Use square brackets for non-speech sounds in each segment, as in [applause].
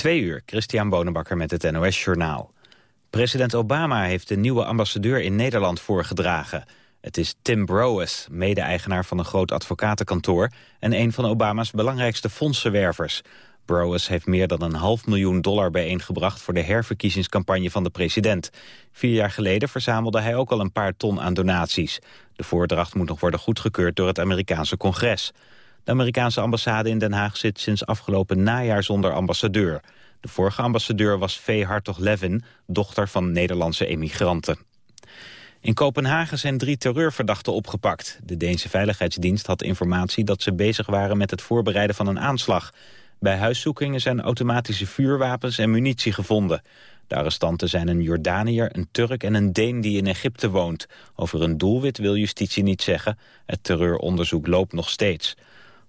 Twee uur, Christian Bonenbakker met het NOS Journaal. President Obama heeft de nieuwe ambassadeur in Nederland voorgedragen. Het is Tim Browes, mede-eigenaar van een groot advocatenkantoor... en een van Obama's belangrijkste fondsenwervers. Browes heeft meer dan een half miljoen dollar bijeengebracht... voor de herverkiezingscampagne van de president. Vier jaar geleden verzamelde hij ook al een paar ton aan donaties. De voordracht moet nog worden goedgekeurd door het Amerikaanse congres. De Amerikaanse ambassade in Den Haag zit sinds afgelopen najaar zonder ambassadeur. De vorige ambassadeur was V. Hartog-Levin, dochter van Nederlandse emigranten. In Kopenhagen zijn drie terreurverdachten opgepakt. De Deense Veiligheidsdienst had informatie dat ze bezig waren met het voorbereiden van een aanslag. Bij huiszoekingen zijn automatische vuurwapens en munitie gevonden. De arrestanten zijn een Jordaniër, een Turk en een Deen die in Egypte woont. Over een doelwit wil justitie niet zeggen. Het terreuronderzoek loopt nog steeds.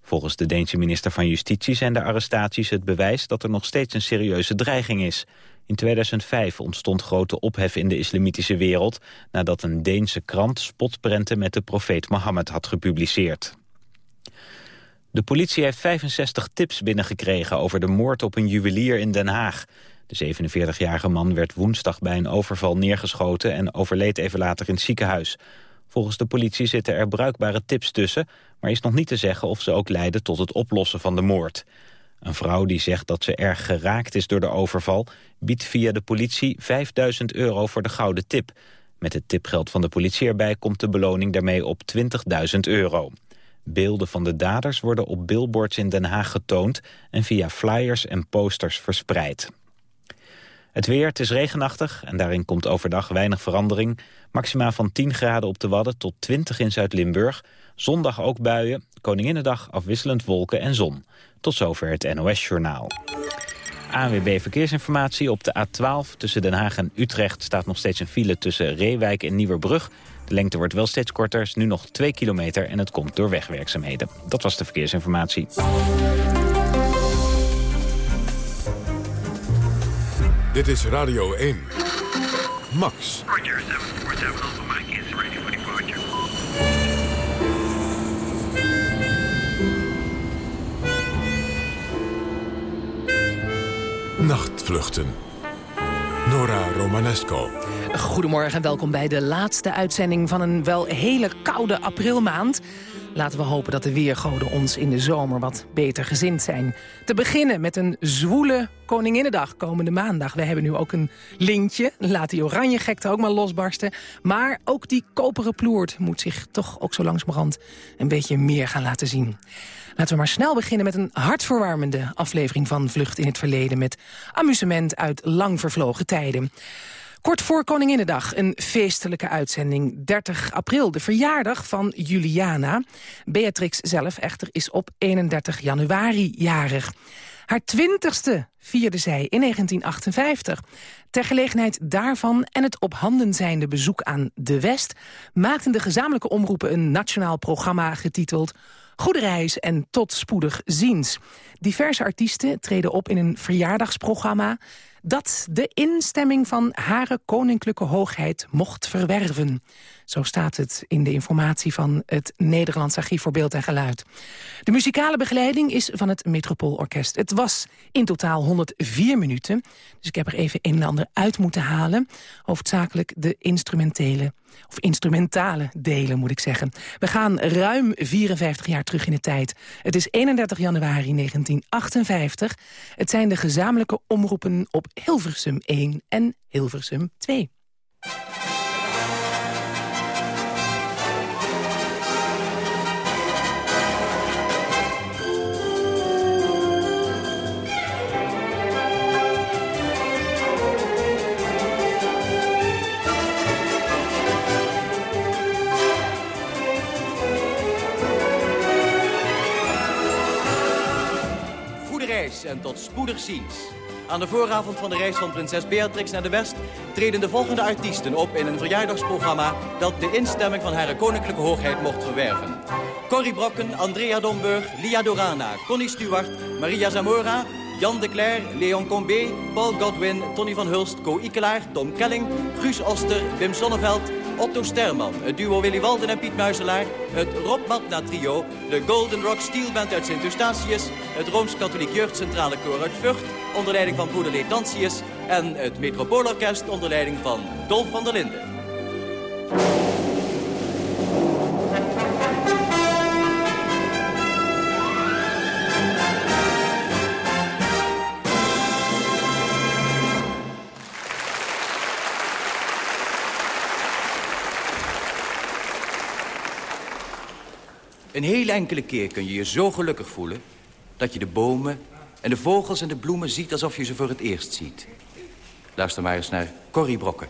Volgens de Deense minister van Justitie zijn de arrestaties het bewijs dat er nog steeds een serieuze dreiging is. In 2005 ontstond grote ophef in de islamitische wereld nadat een Deense krant spotprenten met de profeet Mohammed had gepubliceerd. De politie heeft 65 tips binnengekregen over de moord op een juwelier in Den Haag. De 47-jarige man werd woensdag bij een overval neergeschoten en overleed even later in het ziekenhuis. Volgens de politie zitten er bruikbare tips tussen... maar is nog niet te zeggen of ze ook leiden tot het oplossen van de moord. Een vrouw die zegt dat ze erg geraakt is door de overval... biedt via de politie 5000 euro voor de gouden tip. Met het tipgeld van de politie erbij komt de beloning daarmee op 20.000 euro. Beelden van de daders worden op billboards in Den Haag getoond... en via flyers en posters verspreid. Het weer, het is regenachtig en daarin komt overdag weinig verandering. Maxima van 10 graden op de Wadden tot 20 in Zuid-Limburg. Zondag ook buien, Koninginnedag afwisselend wolken en zon. Tot zover het NOS-journaal. ANWB Verkeersinformatie op de A12 tussen Den Haag en Utrecht... staat nog steeds een file tussen Reewijk en Nieuwerbrug. De lengte wordt wel steeds korter, nu nog 2 kilometer... en het komt door wegwerkzaamheden. Dat was de verkeersinformatie. Dit is Radio 1. Max. Roger, 747 Alpha Mike is ready for departure. Nachtvluchten. Nora Romanesco. Goedemorgen en welkom bij de laatste uitzending van een wel hele koude aprilmaand. Laten we hopen dat de weergoden ons in de zomer wat beter gezind zijn. Te beginnen met een zwoele Koninginnedag komende maandag. We hebben nu ook een lintje. Laat die oranje gekte ook maar losbarsten. Maar ook die koperen ploert moet zich toch ook zo langzamerhand een beetje meer gaan laten zien. Laten we maar snel beginnen met een hartverwarmende aflevering van Vlucht in het Verleden... met amusement uit lang vervlogen tijden. Kort voor Koninginnedag een feestelijke uitzending. 30 april, de verjaardag van Juliana. Beatrix zelf echter is op 31 januari jarig. Haar twintigste vierde zij in 1958. Ter gelegenheid daarvan en het op handen zijnde bezoek aan De West... maakten de gezamenlijke omroepen een nationaal programma getiteld... Goede reis en tot spoedig ziens. Diverse artiesten treden op in een verjaardagsprogramma dat de instemming van Hare Koninklijke Hoogheid mocht verwerven. Zo staat het in de informatie van het Nederlands Archief voor Beeld en Geluid. De muzikale begeleiding is van het Metropoolorkest. Het was in totaal 104 minuten, dus ik heb er even een en ander uit moeten halen. Hoofdzakelijk de instrumentele, of instrumentale delen moet ik zeggen. We gaan ruim 54 jaar terug in de tijd. Het is 31 januari 1958. Het zijn de gezamenlijke omroepen op Hilversum 1 en Hilversum 2. En tot spoedig ziens. Aan de vooravond van de reis van prinses Beatrix naar de West... treden de volgende artiesten op in een verjaardagsprogramma... dat de instemming van haar koninklijke hoogheid mocht verwerven. Corrie Brokken, Andrea Domburg, Lia Dorana, Connie Stewart... Maria Zamora, Jan de Cler, Leon Combé, Paul Godwin, Tony van Hulst... Co Ikelaar, Tom Kelling, Guus Oster, Wim Sonneveld... Otto Sterman, het duo Willy Walden en Piet Muizelaar... het Rob Matna trio, de Golden Rock Steel Band uit Sint Eustatius... het Rooms-Katholiek Jeugdcentrale Koor uit Vught... onder leiding van broeder Letantius... en het Metropoolorkest onder leiding van Dolf van der Linden. Een hele enkele keer kun je je zo gelukkig voelen... dat je de bomen en de vogels en de bloemen ziet alsof je ze voor het eerst ziet. Luister maar eens naar Corrie Brokken.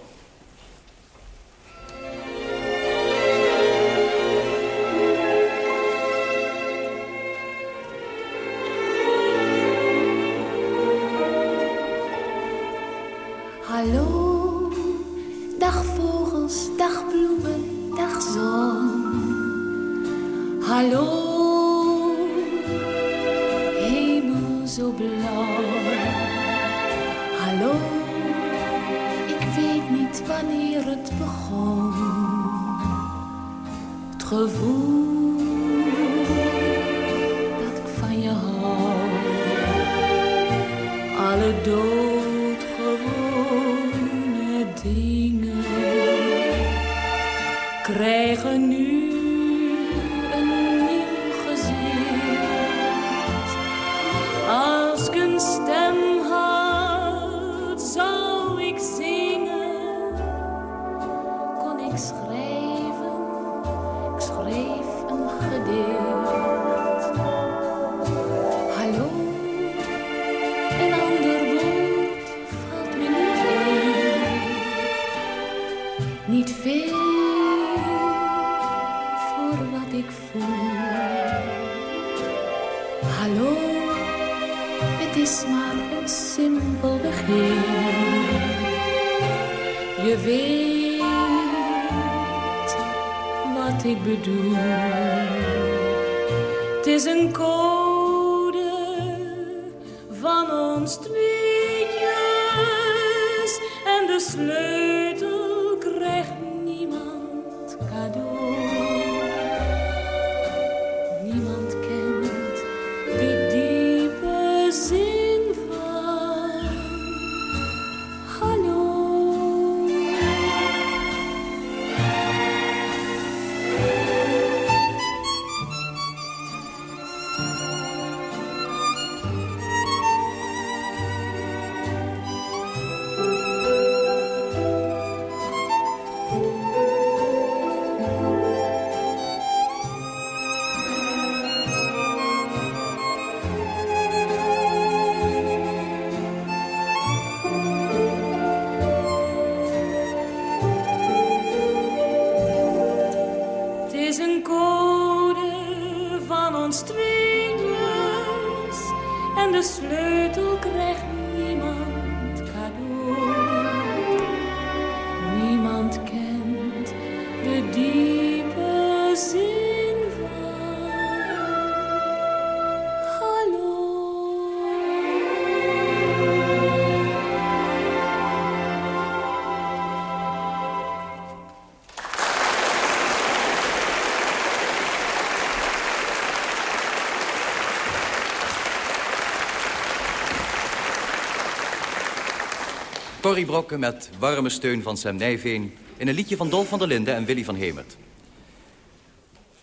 Corrie Brokken met warme steun van Sam Nijveen... in een liedje van Dolf van der Linden en Willy van Hemert.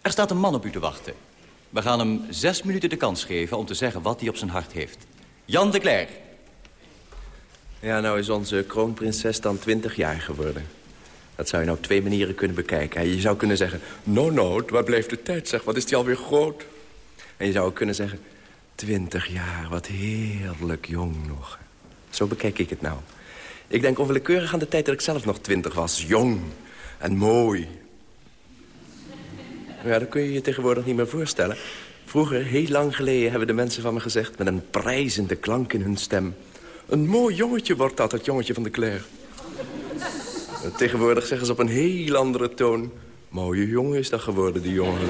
Er staat een man op u te wachten. We gaan hem zes minuten de kans geven om te zeggen wat hij op zijn hart heeft. Jan de Cler. Ja, nou is onze kroonprinses dan 20 jaar geworden. Dat zou je nou op twee manieren kunnen bekijken. Je zou kunnen zeggen... No, no, waar bleef de tijd, zeg, wat is die alweer groot? En je zou ook kunnen zeggen... 20 jaar, wat heerlijk jong nog. Zo bekijk ik het nou. Ik denk onwillekeurig aan de tijd dat ik zelf nog 20 was. Jong en mooi. Ja, dat kun je je tegenwoordig niet meer voorstellen. Vroeger, heel lang geleden, hebben de mensen van me gezegd... met een prijzende klank in hun stem... Een mooi jongetje wordt dat, het jongetje van de Claire. Tegenwoordig zeggen ze op een heel andere toon... Mooie jongen is dat geworden, die jongen.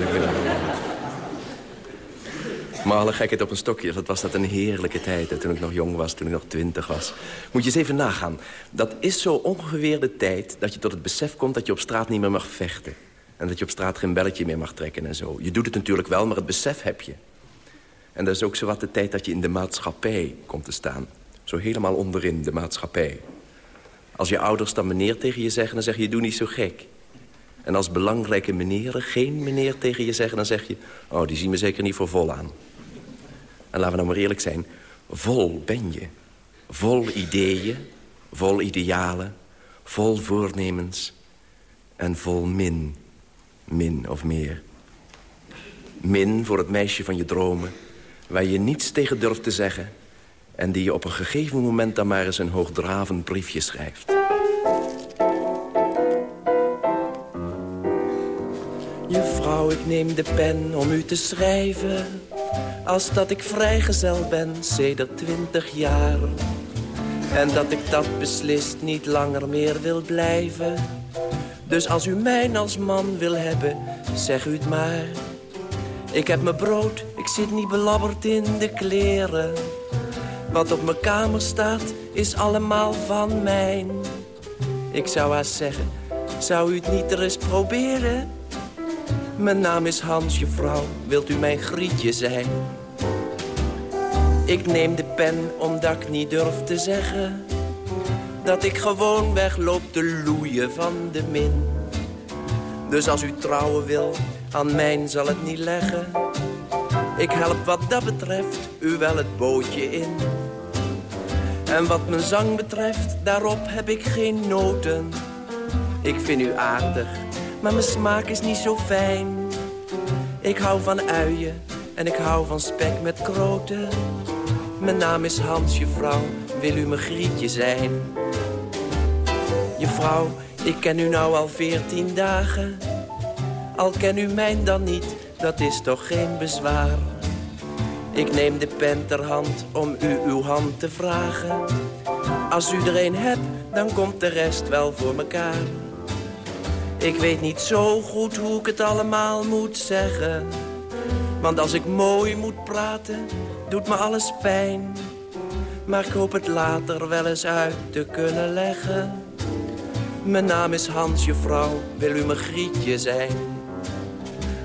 Maar alle gekheid op een stokje, dat was dat een heerlijke tijd. Toen ik nog jong was, toen ik nog twintig was. Moet je eens even nagaan. Dat is zo ongeveer de tijd dat je tot het besef komt... dat je op straat niet meer mag vechten. En dat je op straat geen belletje meer mag trekken en zo. Je doet het natuurlijk wel, maar het besef heb je. En dat is ook zo wat de tijd dat je in de maatschappij komt te staan. Zo helemaal onderin, de maatschappij. Als je ouders dan meneer tegen je zeggen, dan zeg je, doe niet zo gek. En als belangrijke meneren geen meneer tegen je zeggen... dan zeg je, oh, die zien me zeker niet voor vol aan. En laten we nou maar eerlijk zijn, vol ben je. Vol ideeën, vol idealen, vol voornemens en vol min. Min of meer. Min voor het meisje van je dromen, waar je niets tegen durft te zeggen... en die je op een gegeven moment dan maar eens een hoogdravend briefje schrijft. Juffrouw, ik neem de pen om u te schrijven... als dat ik vrijgezel ben, sedert twintig jaar... en dat ik dat beslist niet langer meer wil blijven... Dus als u mij als man wil hebben, zeg u het maar. Ik heb mijn brood, ik zit niet belabberd in de kleren. Wat op mijn kamer staat, is allemaal van mijn. Ik zou haast zeggen, zou u het niet er eens proberen? Mijn naam is Hans, juffrouw, wilt u mijn grietje zijn? Ik neem de pen omdat ik niet durf te zeggen dat ik gewoon wegloop te loeien van de min. Dus als u trouwen wil, aan mijn zal het niet leggen. Ik help wat dat betreft u wel het bootje in. En wat mijn zang betreft, daarop heb ik geen noten. Ik vind u aardig, maar mijn smaak is niet zo fijn. Ik hou van uien en ik hou van spek met kroten. Mijn naam is Hans, juffrouw, wil u mijn grietje zijn? Juffrouw, ik ken u nou al veertien dagen. Al ken u mij dan niet, dat is toch geen bezwaar. Ik neem de pen ter hand om u uw hand te vragen. Als u er een hebt, dan komt de rest wel voor mekaar. Ik weet niet zo goed hoe ik het allemaal moet zeggen. Want als ik mooi moet praten, doet me alles pijn. Maar ik hoop het later wel eens uit te kunnen leggen. Mijn naam is Hans, juffrouw, wil u mijn grietje zijn?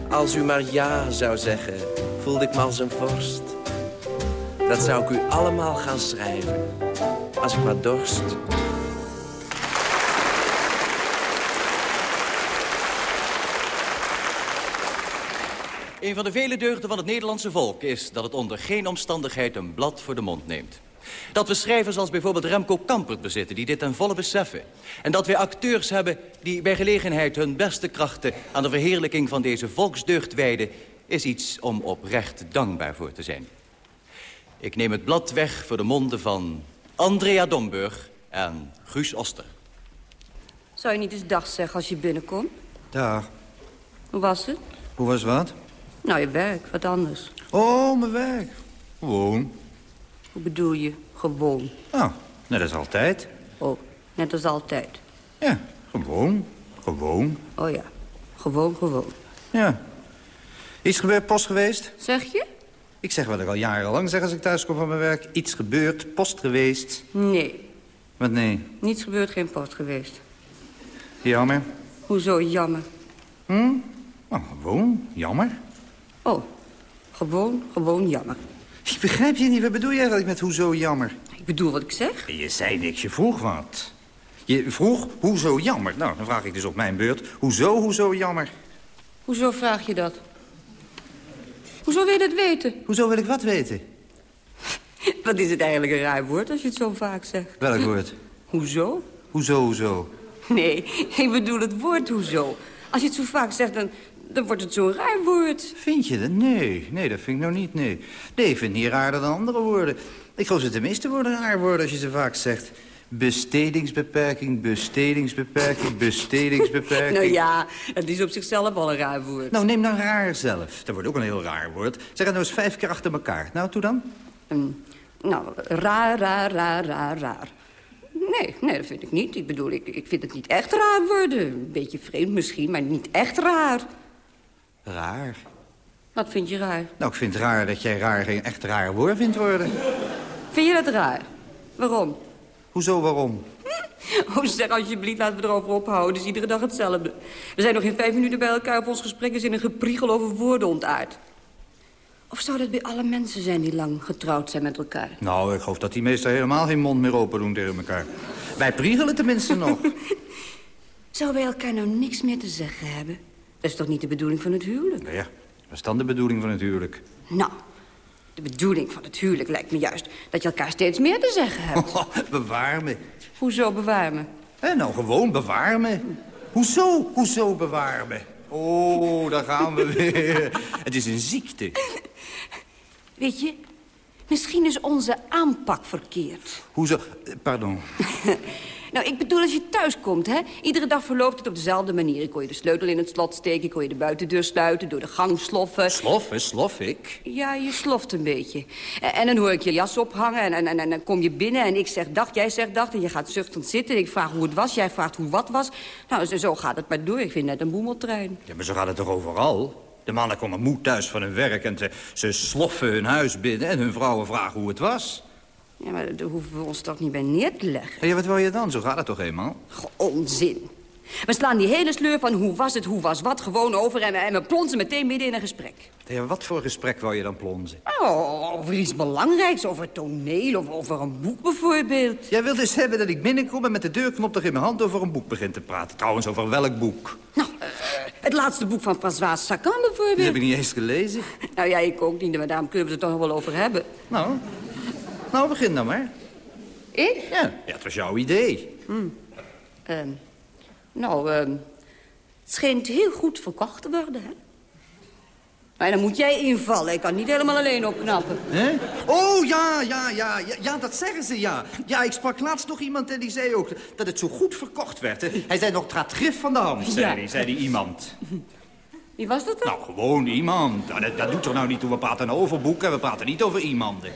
Als u maar ja zou zeggen, voelde ik me als een vorst. Dat zou ik u allemaal gaan schrijven, als ik maar dorst. Een van de vele deugden van het Nederlandse volk is dat het onder geen omstandigheid een blad voor de mond neemt. Dat we schrijvers als bijvoorbeeld Remco Kampert bezitten die dit ten volle beseffen. En dat we acteurs hebben die bij gelegenheid hun beste krachten aan de verheerlijking van deze volksdeugd wijden, is iets om oprecht dankbaar voor te zijn. Ik neem het blad weg voor de monden van Andrea Domburg en Guus Oster. Zou je niet eens dag zeggen als je binnenkomt? Dag. Hoe was het? Hoe was wat? Nou, je werk, wat anders. Oh, mijn werk. Gewoon. Hoe bedoel je, gewoon? Nou, net als altijd. Oh, net als altijd. Ja, gewoon. Gewoon. Oh ja, gewoon, gewoon. Ja. Iets gebeurd, post geweest? Zeg je? Ik zeg wat ik al jarenlang zeg als ik thuis kom van mijn werk. Iets gebeurd, post geweest. Nee, Wat nee? niets gebeurd, geen post geweest. Jammer. Hoezo jammer? Hm? Nou, gewoon. Jammer. Oh, gewoon, gewoon jammer. Ik begrijp je niet. Wat bedoel je eigenlijk met hoezo jammer? Ik bedoel wat ik zeg. Je zei niks, je vroeg wat. Je vroeg hoezo jammer. Nou, dan vraag ik dus op mijn beurt. Hoezo, hoezo jammer? Hoezo vraag je dat? Hoezo wil je dat weten? Hoezo wil ik wat weten? [laughs] Wat is het eigenlijk een raar woord als je het zo vaak zegt? Welk woord? [laughs] Hoezo? Hoezo, hoezo? Nee, ik bedoel het woord hoezo. Als je het zo vaak zegt, dan, dan wordt het zo'n raar woord. Vind je dat? Nee, nee, dat vind ik nou niet, nee. Nee, ik vind het niet raarder dan andere woorden. Ik geloof dat de meeste woorden raar worden als je ze vaak zegt. Bestedingsbeperking, bestedingsbeperking, bestedingsbeperking. [laughs] Nou ja, het is op zichzelf al een raar woord. Nou, neem nou raar zelf. Dat wordt ook een heel raar woord. Zeg het nou eens vijf keer achter elkaar. Nou, toe dan. Ehm, nou, raar, raar, raar, raar, raar. Nee, nee, dat vind ik niet. Ik bedoel, ik, ik vind het niet echt raar worden. Een beetje vreemd misschien, maar niet echt raar. Raar. Wat vind je raar? Nou, ik vind het raar dat jij raar geen echt raar woord vindt worden. Vind je dat raar? Waarom? Hoezo, waarom? [laughs] Oh, zeg alsjeblieft, laten we erover ophouden. Het is iedere dag hetzelfde. We zijn nog geen vijf minuten bij elkaar... of ons gesprek is in een gepriegel over woorden ontaard. Of zou dat bij alle mensen zijn die lang getrouwd zijn met elkaar? Nou, ik geloof dat die meestal helemaal geen mond meer open doen tegen elkaar. Wij priegelen tenminste nog. [laughs] Zouden wij elkaar nou niks meer te zeggen hebben? Dat is toch niet de bedoeling van het huwelijk? Nou ja, dat is dan de bedoeling van het huwelijk. Nou, de bedoeling van het huwelijk lijkt me juist... dat je elkaar steeds meer te zeggen hebt. [laughs] Oh, bewaar me. Hoezo bewaar me? Eh, nou, gewoon bewaar me. Hoezo, hoezo bewaar me? Oh, daar gaan we [laughs] weer. Het is een ziekte. Weet je, misschien is onze aanpak verkeerd. Hoezo? Eh, Pardon. [laughs] Nou, ik bedoel als je thuis komt, hè. Iedere dag verloopt het op dezelfde manier. Ik kon je de sleutel in het slot steken, ik kon je de buitendeur sluiten... door de gang sloffen. Sloffen, slof ik? Ja, je sloft een beetje. En, en dan hoor ik je jas ophangen en, en, en, en dan kom je binnen... en ik zeg dag, jij zegt dag en je gaat zuchtend zitten. Ik vraag hoe het was, jij vraagt hoe wat was. Nou, zo, zo gaat het maar door. Ik vind net een boemeltrein. Ja, maar zo gaat het toch overal? De mannen komen moe thuis van hun werk en ze, ze sloffen hun huis binnen... en hun vrouwen vragen hoe het was. Ja, maar daar hoeven we ons toch niet bij neer te leggen. Ja, wat wil je dan? Zo gaat het toch eenmaal? Goh, onzin. We slaan die hele sleur van hoe was het, hoe was wat gewoon over... en, en we plonsen meteen midden in een gesprek. Ja, wat voor gesprek wou je dan plonzen? Oh, over iets belangrijks, over het toneel of over een boek bijvoorbeeld. Jij wilt dus hebben dat ik binnenkom en met de deurknop nog in mijn hand over een boek begin te praten. Trouwens, over welk boek? Nou, eh, het laatste boek van François Sagan Die bijvoorbeeld. heb ik niet eens gelezen. Nou ja, ik ook niet, maar daarom kunnen we het er toch wel over hebben. Nou, nou begin dan maar. Ik? Ja, ja het was jouw idee. Ehm, nou, ehm, het schijnt heel goed verkocht te worden, hè? Maar dan moet jij invallen. Ik kan niet helemaal alleen opknappen. Hè? Oh, ja, ja, ja, ja, ja, dat zeggen ze, ja. Ja, ik sprak laatst nog iemand en die zei ook dat het zo goed verkocht werd. hè. Hij zei nog, het grif van de hand, zei, Ja. hij, zei die iemand. Wie was dat dan? Nou, gewoon iemand. Nou, Dat, dat doet er nou niet toe. We praten over boeken, we praten niet over iemanden.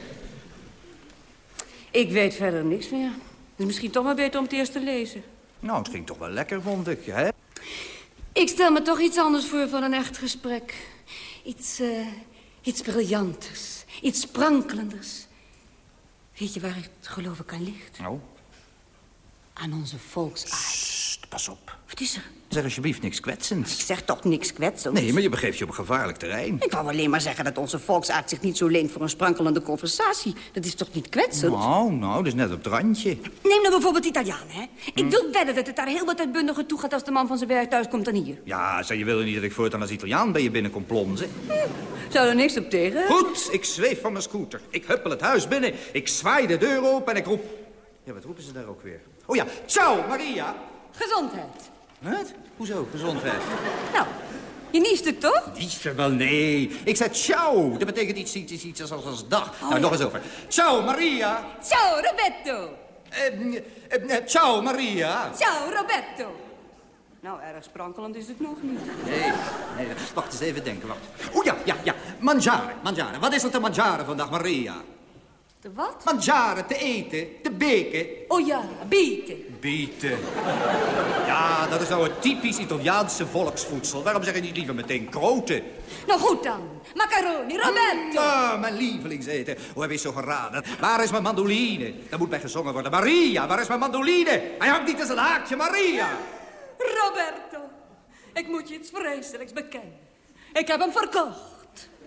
Ik weet verder niks meer. Het is misschien toch maar beter om het eerst te lezen. Nou, het ging toch wel lekker, vond ik, hè? Ik stel me toch iets anders voor van een echt gesprek. Iets, eh, iets briljanters. Iets sprankelenders. Weet je waar het geloof ik aan ligt? Nou, Aan onze volksaard. sst, pas op. Wat is er? Zeg alsjeblieft niks Ik kwetsends. zeg toch niks kwetsends? Nee, maar je begeeft je op gevaarlijk terrein. Ik wou alleen maar zeggen dat onze volksaard zich niet zo leent voor een sprankelende conversatie. Dat is toch niet kwetsend? Nou, nou, dat is net op het randje. Neem nou bijvoorbeeld Italiaan, hè? Ik wil wedden dat het daar heel wat uitbundiger toe gaat als de man van zijn werk thuis komt dan hier. Ja, zei je wilde niet dat ik voortaan als Italiaan bij je binnen kon plonzen? Zou er niks op tegen? Goed, ik zweef van mijn scooter. Ik huppel het huis binnen. Ik zwaai de deur open en ik roep... Ja, wat roepen ze daar ook weer? Oh ja, ciao, Maria. Gezondheid. Wat? Hoezo, gezondheid? Nou, je niest het toch? Niet wel, nee. Ik zei ciao. Dat betekent iets, iets, iets als, als dag. nou, ja. nog eens over. Ciao, Maria. Ciao, Roberto. Eh, eh, eh, ciao, Maria. Ciao, Roberto. Nou, erg sprankelend is het nog niet. Nee, nee, wacht eens even denken, wacht. Oh ja, ja, ja. Mangiare, mangiare. Wat is er te mangiare vandaag, Maria? De wat? Mangiare, te eten, te beken. Oh ja, bieten. Bieten. Ja, dat is nou het typisch Italiaanse volksvoedsel. Waarom zeg je niet liever meteen kroten? Nou goed dan. Macaroni, Roberto. Ah, mijn lievelingseten. Hoe heb je zo geraden? Waar is mijn mandoline? Daar moet bij gezongen worden. Maria, waar is mijn mandoline? Hij hangt niet als een haakje, Maria. Roberto, ik moet je iets vreselijks bekennen. Ik heb hem verkocht.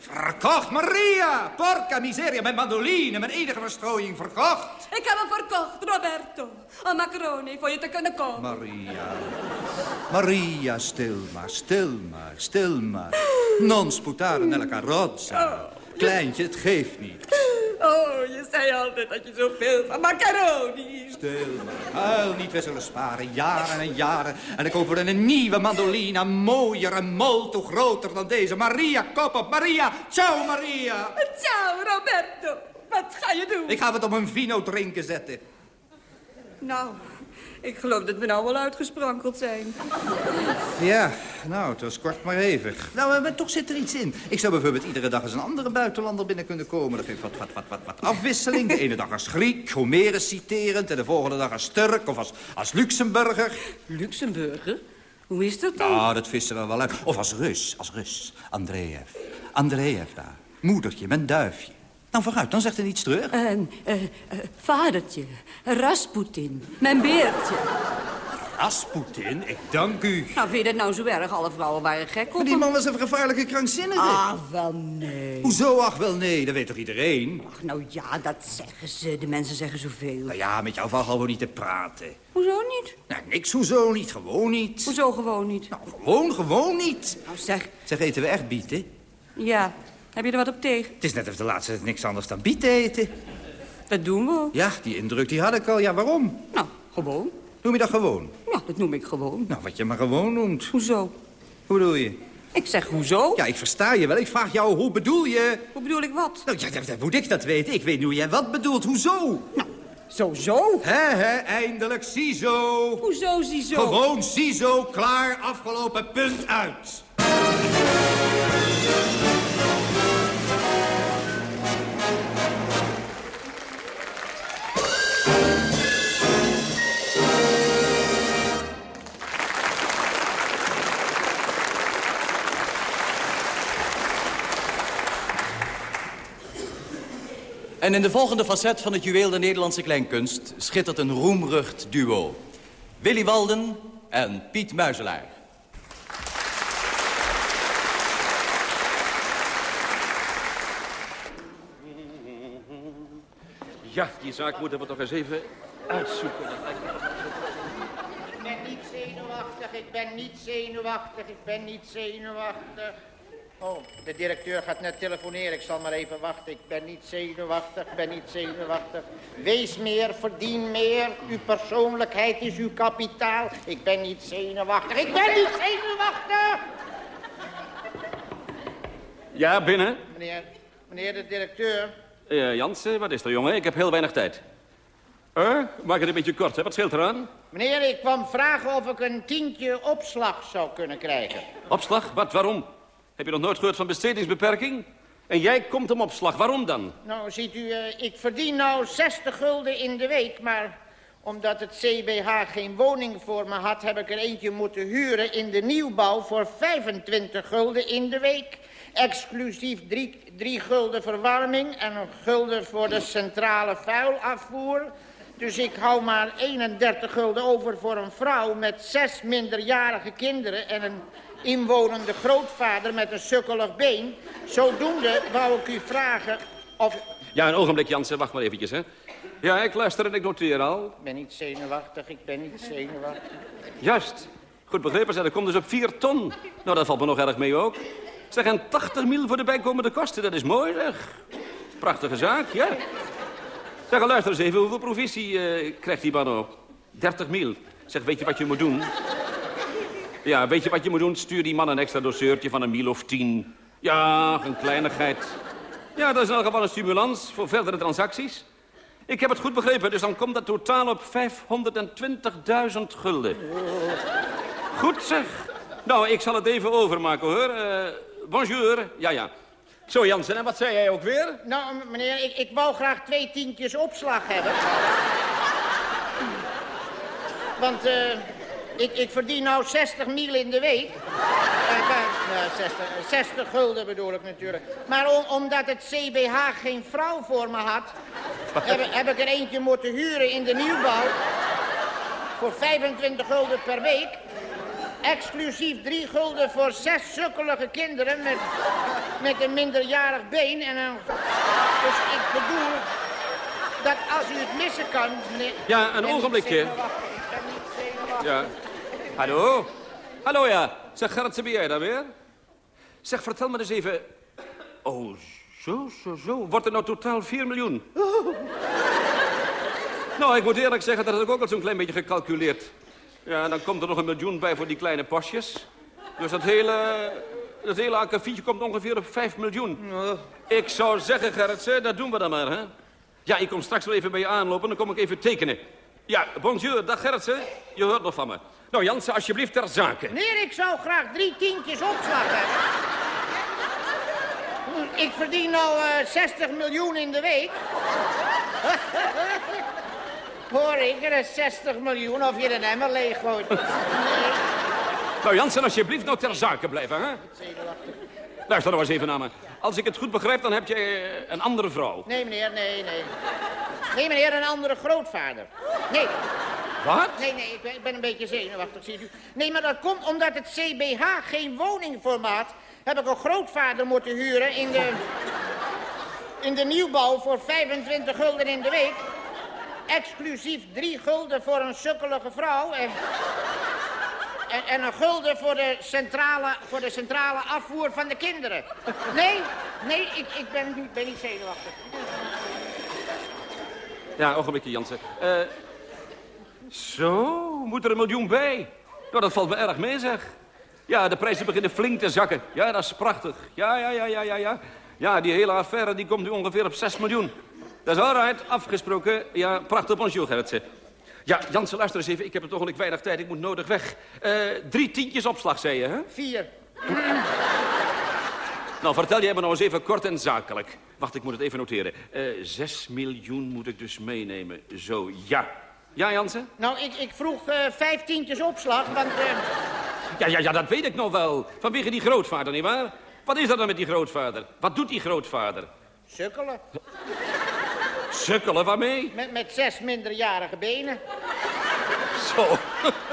Verkocht, Maria! Porca miseria, mijn mandoline, mijn enige verstrooiing verkocht. Ik heb hem verkocht, Roberto. Een macaroni voor je te kunnen komen. Maria. Maria, stil maar, stil maar, stil maar. Non sputare nella carrozza. Kleintje, het geeft niet. Oh, je zei altijd dat je zoveel van macaroni. Stil maar, huil niet, we zullen sparen, jaren en jaren. En dan kopen we een nieuwe mandolina, mooier en molto groter dan deze. Maria, kop op, Maria. Ciao, Maria. Ciao, Roberto. Wat ga je doen? Ik ga het op een vino drinken zetten. Nou, ik geloof dat we nou wel uitgesprankeld zijn. Ja, nou, het was kort maar hevig. Nou, maar toch zit er iets in. Ik zou bijvoorbeeld iedere dag als een andere buitenlander binnen kunnen komen. Dat geeft wat, wat, wat, wat, wat afwisseling. De ene dag als Griek, Homerus citerend... en de volgende dag als Turk of als, als Luxemburger. Luxemburger? Hoe is dat dan? Nou, dat vissen we wel uit. Of als Rus, als Rus. Andreev. Andreevna. Moedertje, mijn duifje. Nou, vooruit, dan zegt hij niets terug. Uh, uh, uh, vadertje, Rasputin, mijn beertje. Rasputin, ik dank u. Nou, vind je dat nou zo erg? Alle vrouwen waren gek op Maar die man was een gevaarlijke krankzinnige. Ah, wel nee. Hoezo, ach wel nee, dat weet toch iedereen? Ach, nou ja, dat zeggen ze. De mensen zeggen zoveel. Nou ja, met jou valt gewoon niet te praten. Hoezo niet? Nou, niks hoezo niet, gewoon niet. Hoezo gewoon niet? Nou, gewoon, gewoon niet. Nou, zeg, Zeg, eten we echt bieten? ja. Heb je er wat op tegen? Het is net of de laatste niks anders dan bieten eten. Dat doen we ook. Ja, die indruk die had ik al. Ja, waarom? Nou, gewoon. Noem je dat gewoon? Ja, dat noem ik gewoon. Nou, wat je maar gewoon noemt. Hoezo? Hoe bedoel je? Ik zeg hoezo? Ja, ik versta je wel. Ik vraag jou, hoe bedoel je? Hoe bedoel ik wat? Nou, ja, dat, dat moet ik dat weten. Ik weet nu hoe jij wat bedoelt. Hoezo? Zo, zo? Hè, hè, eindelijk, ziezo. Hoezo, ziezo? Gewoon ziezo, klaar, afgelopen, punt uit. En in de volgende facet van het juweel der Nederlandse kleinkunst... schittert een roemrucht duo. Willy Walden en Piet Muizelaar. Ja, die zaak moeten we toch eens even uitzoeken. Ik ben niet zenuwachtig, ik ben niet zenuwachtig, ik ben niet zenuwachtig. Oh, de directeur gaat net telefoneren, ik zal maar even wachten. Ik ben niet zenuwachtig, ik ben niet zenuwachtig. Wees meer, verdien meer, uw persoonlijkheid is uw kapitaal. Ik ben niet zenuwachtig, ik ben niet zenuwachtig! Ja, binnen. Meneer, meneer de directeur, Eh, Jansen, wat is er, jongen? Ik heb heel weinig tijd. Eh, maak het een beetje kort, hè? Wat scheelt eraan? meneer, ik kwam vragen of ik een tientje opslag zou kunnen krijgen. Opslag? Wat, waarom? Heb je nog nooit gehoord van bestedingsbeperking? En jij komt om opslag, waarom dan? Nou, ziet u, eh, ik verdien nou 60 gulden in de week, maar omdat het CBH geen woning voor me had, heb ik er eentje moeten huren in de nieuwbouw voor 25 gulden in de week. Exclusief drie, drie gulden verwarming en een gulden voor de centrale vuilafvoer. Dus ik hou maar 31 gulden over voor een vrouw met zes minderjarige kinderen en een inwonende grootvader met een sukkelig been. Zodoende wou ik u vragen of... Ja, een ogenblik, Jansen. Wacht maar eventjes, hè. Ja, ik luister en ik noteer al. Ik ben niet zenuwachtig, ik ben niet zenuwachtig. Juist. Goed begrepen, zeg. Dat komt dus op vier ton. Nou, dat valt me nog erg mee ook. Zeg, en 80 mil voor de bijkomende kosten, dat is mooi, zeg. Prachtige zaak, ja. Zeg, luister eens even, hoeveel provisie eh, krijgt die man ook? 30 mil. Zeg, weet je wat je moet doen? Ja, weet je wat je moet doen? Stuur die man een extra doseurtje van een mil of tien. Ja, een kleinigheid. Ja, dat is in elk geval een stimulans voor verdere transacties. Ik heb het goed begrepen, dus dan komt dat totaal op 520.000 gulden. Goed zeg. Nou, ik zal het even overmaken hoor. Eh, bonjour. Ja, ja. Zo Jansen, en wat zei jij ook weer? Nou, meneer, ik, ik wou graag twee tientjes opslag hebben. [laughs] Want eh, ik, ik verdien nou 60 mil in de week. Eh, maar, nou, 60, 60 gulden bedoel ik natuurlijk. Maar om- omdat het CBH geen vrouw voor me had... heb, heb ik er eentje moeten huren in de nieuwbouw. Voor 25 gulden per week. Exclusief drie gulden voor zes sukkelige kinderen met, met een minderjarig been en een... Dus ik bedoel dat als u het missen kan... meneer- Ja, een ogenblikje. zenuwachtig, ik ben niet zenuwachtig. Ja. Hallo? Hallo, ja. Zeg, Gerritsen, ben jij daar weer? Zeg, vertel me eens even... Oh, zo, zo, zo. Wordt er nou totaal 4 miljoen? Nou, ik moet eerlijk zeggen, dat heb ik ook al zo'n klein beetje gecalculeerd. Ja, dan komt er nog een miljoen bij voor die kleine pasjes. Dus dat hele, dat hele akkefietje komt ongeveer op 5 miljoen. Ik zou zeggen, Gerritsen, dat doen we dan maar, hè? Ja, ik kom straks wel even bij je aanlopen, dan kom ik even tekenen. Ja, bonjour, dag Gerritsen. Je hoort nog van me. Nou, Jansen, alsjeblieft ter zake. Meneer, ik zou graag drie tientjes opslag hebben. Ik verdien nou eh 60 miljoen in de week. [laughs] Hoor ik, er is 60 miljoen of je een emmer leeg gooit. Nee, Nou, Jansen, alsjeblieft nou ter zake blijven, hè? Luister nou eens even naar me. Als ik het goed begrijp, dan heb je eh, een andere vrouw. Nee, meneer, nee, nee. Nee, meneer, een andere grootvader. Nee. Wat? Nee, nee, ik ben, ik ben een beetje zenuwachtig, ziet u. Nee, maar dat komt omdat het CBH geen woningformaat... heb ik een grootvader moeten huren in de... in de nieuwbouw voor 25 gulden in de week. Exclusief 3 gulden voor een sukkelige vrouw... En, en, en een gulden voor de, centrale, voor de centrale afvoer van de kinderen. Nee, nee, ik, ik ben, niet- ben niet zenuwachtig. Ja, ogenblikje, Jansen. Eh, zo, moet er een miljoen bij? Nou, dat valt me erg mee, zeg. Ja, de prijzen beginnen flink te zakken. Ja, dat is prachtig. Ja, ja, ja, ja, ja, ja. Ja, die hele affaire die komt nu ongeveer op 6 miljoen. Dat is alright, afgesproken. Ja, prachtig, bonjour, Gerritsen. Ja, Jansen, luister eens even. Ik heb het ogenblik weinig tijd. Ik moet nodig weg. Eh, drie tientjes opslag, zei je, hè? Vier. [clears throat] Nou, vertel jij me nou eens even kort en zakelijk. Wacht, ik moet het even noteren. Eh, zes miljoen moet ik dus meenemen. Zo, ja. Ja, Jansen? Nou, ik, ik vroeg eh vijf tientjes opslag, want... eh, Ja, ja, ja, dat weet ik nog wel. Vanwege die grootvader, nietwaar? Wat is dat dan met die grootvader? Wat doet die grootvader? sukkelen. Sukkelen, waarmee? Met, met zes minderjarige benen. Zo.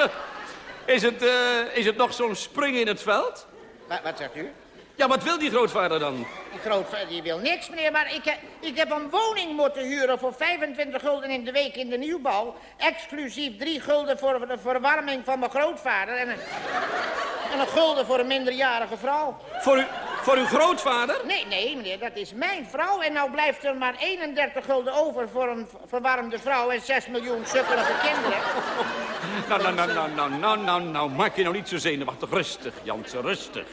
[laughs] is, het, eh, is het nog zo'n springen in het veld? Wat, wat zegt u? Ja, wat wil die grootvader dan? Die grootvader die wil niks, meneer, maar ik, ik heb een woning moeten huren voor 25 gulden in de week in de nieuwbouw. Exclusief 3 gulden voor de verwarming van mijn grootvader en een, en een gulden voor een minderjarige vrouw. Voor, u, voor uw grootvader? Nee, nee, meneer, dat is mijn vrouw. En nou blijft er maar 31 gulden over voor een verwarmde vrouw en 6 miljoen sukkelige kinderen. [laughs] Nou, nou, nou, nou, nou, nou, nou, nou, maak je nou niet zo zenuwachtig. Rustig, Jansen, rustig.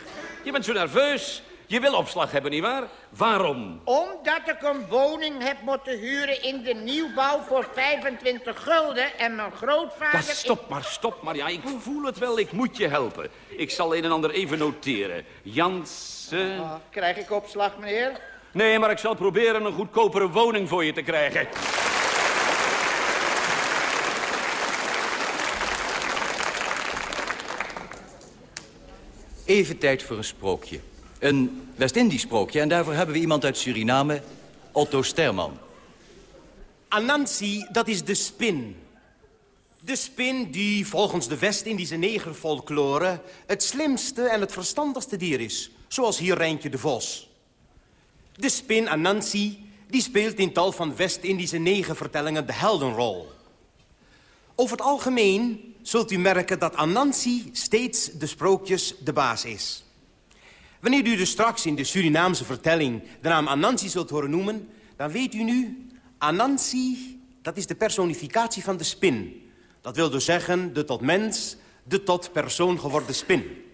Je bent zo nerveus. Je wil opslag hebben, nietwaar? Waarom? Omdat ik een woning heb moeten huren in de nieuwbouw voor 25 gulden en mijn grootvader... Ja, stop maar, stop maar. Ja, ik voel het wel. Ik moet je helpen. Ik zal een en ander even noteren. Jansen... Ah, krijg ik opslag, meneer? Nee, maar ik zal proberen een goedkopere woning voor je te krijgen. Even tijd voor een sprookje. Een West-Indisch sprookje. En daarvoor hebben we iemand uit Suriname, Otto Sterman. Anansi, dat is de spin. De spin die volgens de West-Indische negerfolklore... het slimste en het verstandigste dier is. Zoals hier Rijntje de Vos. De spin Anansi die speelt in tal van West-Indische negervertellingen de heldenrol. Over het algemeen zult u merken dat Anansi steeds de sprookjes de baas is. Wanneer u dus straks in de Surinaamse vertelling de naam Anansi zult horen noemen... dan weet u nu, Anansi, dat is de personificatie van de spin. Dat wil dus zeggen de tot mens, de tot persoon geworden spin.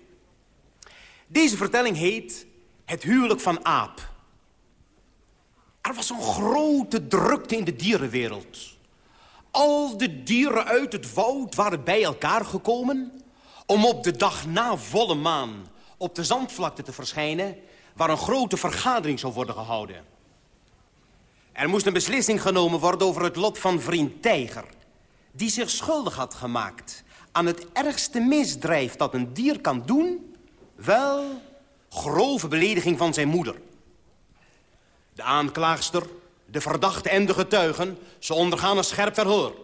Deze vertelling heet Het huwelijk van Aap. Er was een grote drukte in de dierenwereld. Al de dieren uit het woud waren bij elkaar gekomen... om op de dag na volle maan op de zandvlakte te verschijnen... waar een grote vergadering zou worden gehouden. Er moest een beslissing genomen worden over het lot van vriend Tijger... die zich schuldig had gemaakt aan het ergste misdrijf dat een dier kan doen... wel, grove belediging van zijn moeder. De aanklaagster, de verdachte en de getuigen... ze ondergaan een scherp verhoor.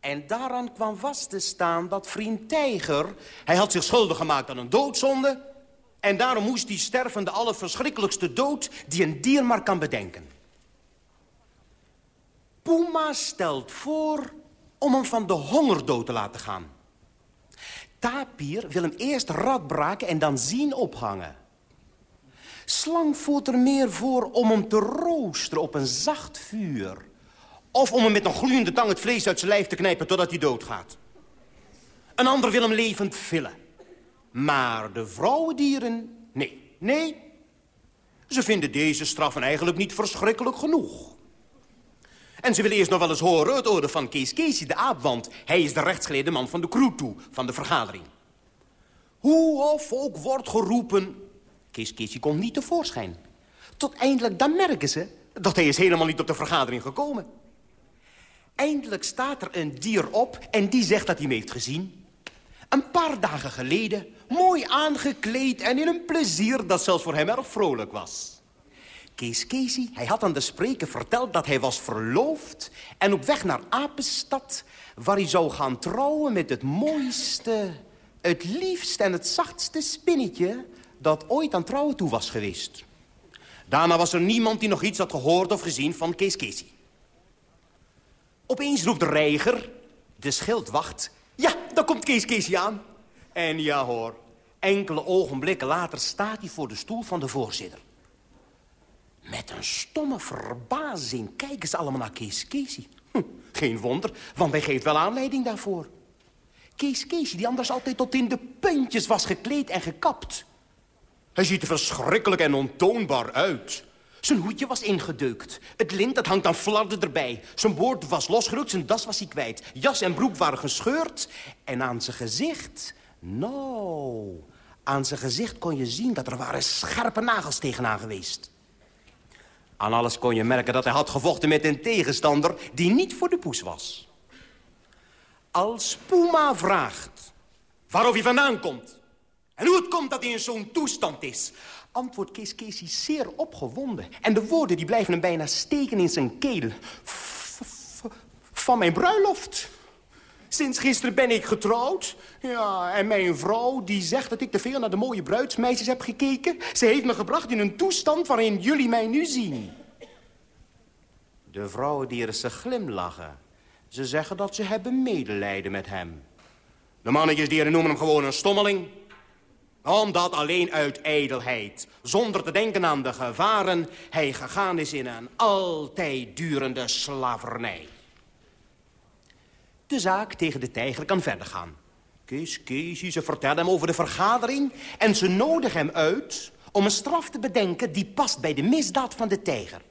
En daaraan kwam vast te staan dat vriend Tijger... hij had zich schuldig gemaakt aan een doodzonde... en daarom moest hij sterven de allerverschrikkelijkste dood... die een dier maar kan bedenken. Puma stelt voor om hem van de hongerdood te laten gaan. Tapir wil hem eerst radbraken en dan zien ophangen. Slang voert er meer voor om hem te roosteren op een zacht vuur. Of om hem met een gloeiende tang het vlees uit zijn lijf te knijpen totdat hij doodgaat. Een ander wil hem levend villen. Maar de vrouwendieren, nee, nee. Ze vinden deze straffen eigenlijk niet verschrikkelijk genoeg. En ze willen eerst nog wel eens horen het oordeel van Kees Casey, de aap... want hij is de rechtsgeleerde man van de crew toe, van de vergadering. Hoe of ook wordt geroepen... Kees Casey komt niet tevoorschijn. Tot eindelijk dan merken ze dat hij is helemaal niet op de vergadering gekomen. Eindelijk staat er een dier op en die zegt dat hij hem heeft gezien. Een paar dagen geleden, mooi aangekleed en in een plezier dat zelfs voor hem erg vrolijk was. Kees Casey, hij had aan de spreker verteld dat hij was verloofd... en op weg naar Apenstad, waar hij zou gaan trouwen met het mooiste... het liefste en het zachtste spinnetje dat ooit aan trouwen toe was geweest. Daarna was er niemand die nog iets had gehoord of gezien van Kees Casey. Opeens roept de reiger, de schildwacht... Ja, daar komt Kees Casey aan. En ja hoor, enkele ogenblikken later staat hij voor de stoel van de voorzitter. Met een stomme verbazing kijken ze allemaal naar Kees Casey. Hm, geen wonder, want hij geeft wel aanleiding daarvoor. Kees Casey, die anders altijd tot in de puntjes was gekleed en gekapt. Hij ziet er verschrikkelijk en ontoonbaar uit. Zijn hoedje was ingedeukt. Het lint dat hangt aan flarden erbij. Zijn boord was losgerukt, zijn das was hij kwijt. Jas en broek waren gescheurd. En aan zijn gezicht... Nou, aan zijn gezicht kon je zien dat er waren scherpe nagels tegenaan geweest. Aan alles kon je merken dat hij had gevochten met een tegenstander... die niet voor de poes was. Als Puma vraagt waarof hij vandaan komt... en hoe het komt dat hij in zo'n toestand is... antwoordt Kees Casey zeer opgewonden. En de woorden die blijven hem bijna steken in zijn keel. Van mijn bruiloft. Sinds gisteren ben ik getrouwd. Ja, en mijn vrouw die zegt dat ik te veel naar de mooie bruidsmeisjes heb gekeken. Ze heeft me gebracht in een toestand waarin jullie mij nu zien. De vrouwen die er ze glimlachen. Ze zeggen dat ze hebben medelijden met hem. De mannetjes die er noemen hem gewoon een stommeling. Omdat alleen uit ijdelheid, zonder te denken aan de gevaren... hij gegaan is in een altijd durende slavernij. De zaak tegen de tijger kan verder gaan. Kees, Keesie, ze vertellen hem over de vergadering... en ze nodigen hem uit om een straf te bedenken... die past bij de misdaad van de tijger.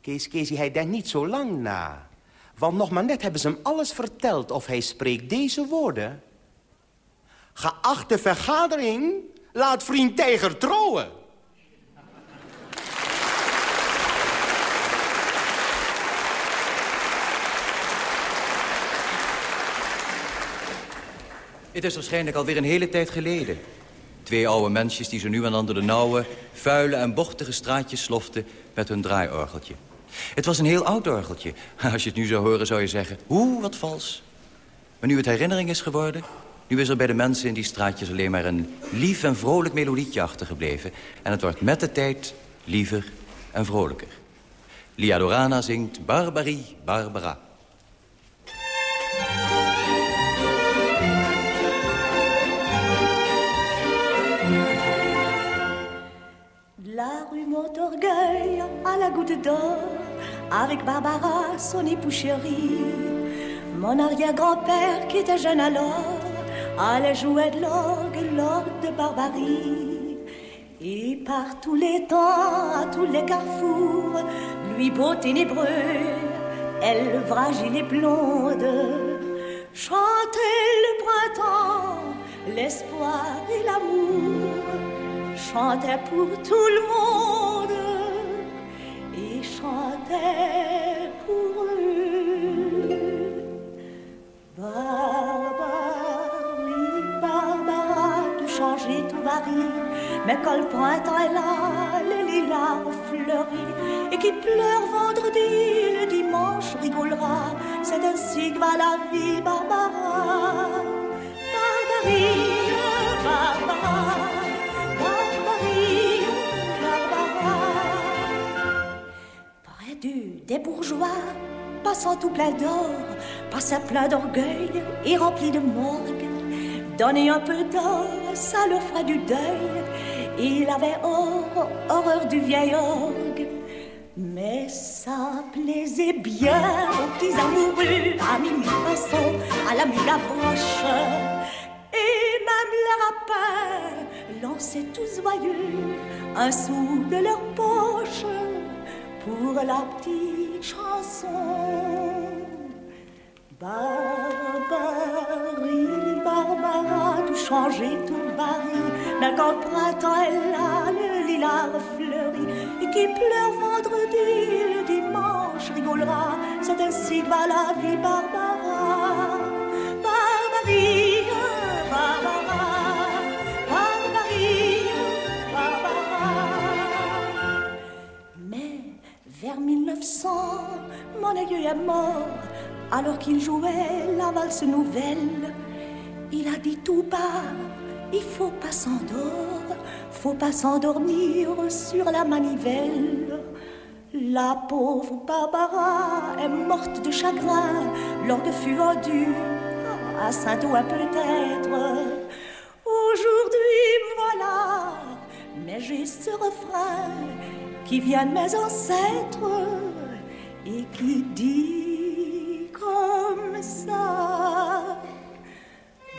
Kees, Keesie, hij denkt niet zo lang na. Want nog maar net hebben ze hem alles verteld of hij spreekt deze woorden. Geachte vergadering, laat vriend tijger trouwen. Het is waarschijnlijk alweer een hele tijd geleden. Twee oude mensjes die zo nu en dan door de nauwe, vuile en bochtige straatjes sloften met hun draaiorgeltje. Het was een heel oud orgeltje. [laughs] Als je het nu zou horen zou je zeggen, hoe wat vals. Maar nu het herinnering is geworden... nu is er bij de mensen in die straatjes alleen maar een lief en vrolijk melodietje achtergebleven. En het wordt met de tijd liever en vrolijker. Lia Dorana zingt Barbarie Barbara. La rue Montorgueil à la goutte d'or, avec Barbara, son époux chéri. Mon arrière-grand-père, qui était jeune alors, allait jouer de l'orgue, l'orgue de Barbarie. Et par tous les temps, à tous les carrefours, lui beau ténébreux, elle fragile et blonde, chantait le printemps, l'espoir et l'amour chantait pour tout le monde et chantait pour eux. Mais quand le printemps est là, le lilas fleurit et qui pleure vendredi, le dimanche rigolera. C'est ainsi que va la vie, Barbara. Barbarie, Barbara. Barbara. Près des bourgeois, passant tout plein d'or, passant plein d'orgueil et rempli de morgue. Donner un peu d'or, ça leur ferait du deuil. Il avait hor- horreur du vieil orgue. Mais ça plaisait bien aux petits amoureux, à Mimi Pinson, à la Gavroche. Et même les rapins lançaient tous joyeux un sou de leur poche pour la petite chanson. Barbarie, changer tout Paris. D'un quand printemps est là, le lilas fleurit. Et qui pleure vendredi, le dimanche rigolera. C'est ainsi que va la vie, Barbara. Barbarie, Barbara. Barbara. Mais Vers 1900, mon aïeul est mort, alors qu'il jouait la valse nouvelle il a dit tout bas, il faut pas s'endormir, faut pas s'endormir sur la manivelle. La pauvre Barbara est morte de chagrin l'orgue fut vendu à Saint-Ouen peut-être. Aujourd'hui, voilà, mais j'ai ce refrain qui vient de mes ancêtres et qui dit comme ça.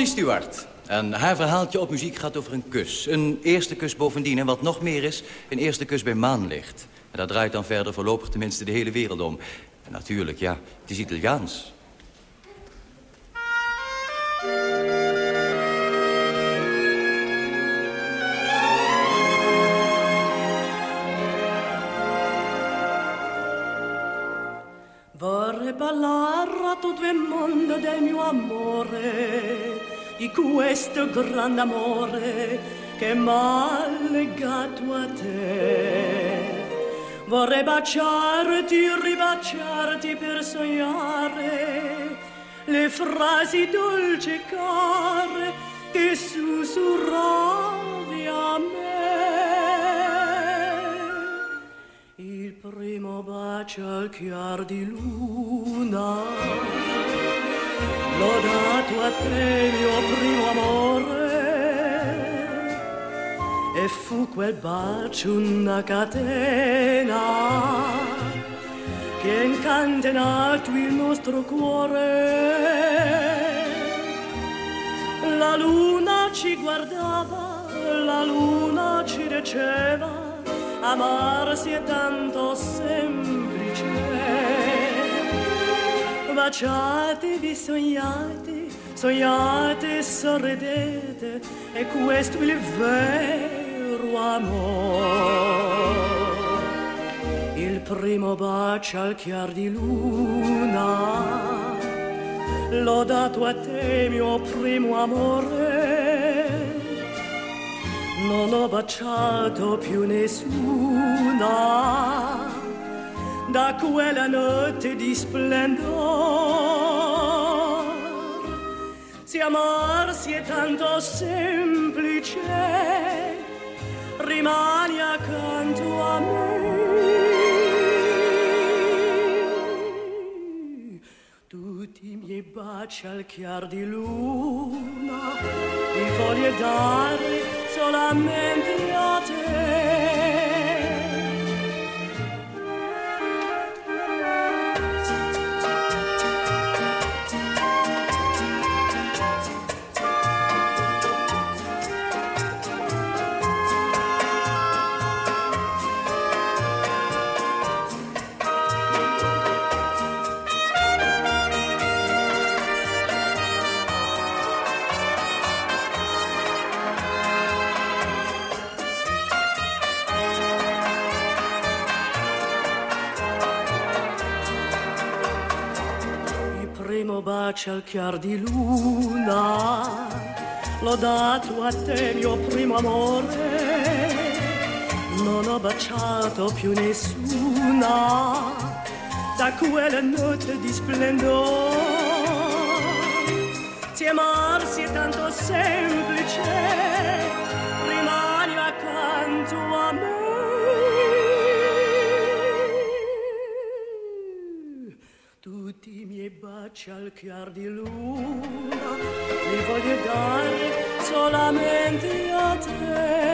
Connie Stewart. En haar verhaaltje op muziek gaat over een kus. Een eerste kus bovendien. En wat nog meer is, een eerste kus bij maanlicht. En dat draait dan verder voorlopig tenminste de hele wereld om. En natuurlijk, ja, het is Italiaans. Grande amore che m'ha legato a te. Vorrei baciarti, ribaciarti per sognare le frasi dolci e care che sussurravi a me. Il primo bacio al chiar di luna l'ho dato a te, mio primo amore. E fu quel bacio una catena che incatenato il nostro cuore. La luna ci guardava, la luna ci diceva, amarsi è tanto semplice. Baciatevi, sognate, sognate, sorridete, e questo è il vero amore. Il primo bacio al chiar di luna l'ho dato a te, mio primo amore. Non ho baciato più nessuna da quella notte di splendor. Se amarsi è tanto semplice, rimani accanto a me. Tutti i miei baci al chiar di luna li voglio dare solamente a te. Bacio al chiar di luna l'ho dato a te, mio primo amore. Non ho baciato più nessuna da quella notte di splendore. Se amarsi è tanto semplice, rimani accanto a me. Baci al chiar di luna li voglio dare solamente a te.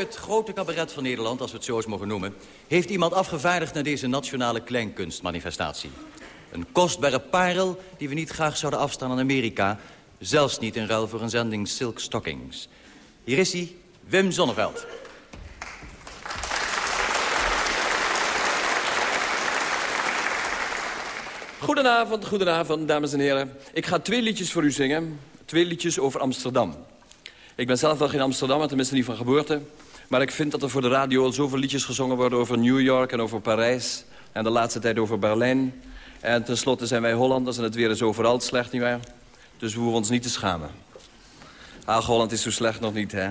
Het grote cabaret van Nederland, als we het zo eens mogen noemen... heeft iemand afgevaardigd naar deze nationale kleinkunstmanifestatie. Een kostbare parel die we niet graag zouden afstaan aan Amerika... zelfs niet in ruil voor een zending Silk Stockings. Hier is hij, Wim Zonneveld. Goedenavond, goedenavond, dames en heren. Ik ga twee liedjes voor u zingen. Twee liedjes over Amsterdam. Ik ben zelf wel geen Amsterdammer, tenminste niet van geboorte. Maar ik vind dat er voor de radio al zoveel liedjes gezongen worden over New York en over Parijs. En de laatste tijd over Berlijn. En tenslotte zijn wij Hollanders en het weer is overal slecht, nietwaar? Dus we hoeven ons niet te schamen. Ach, Holland is zo slecht nog niet, hè?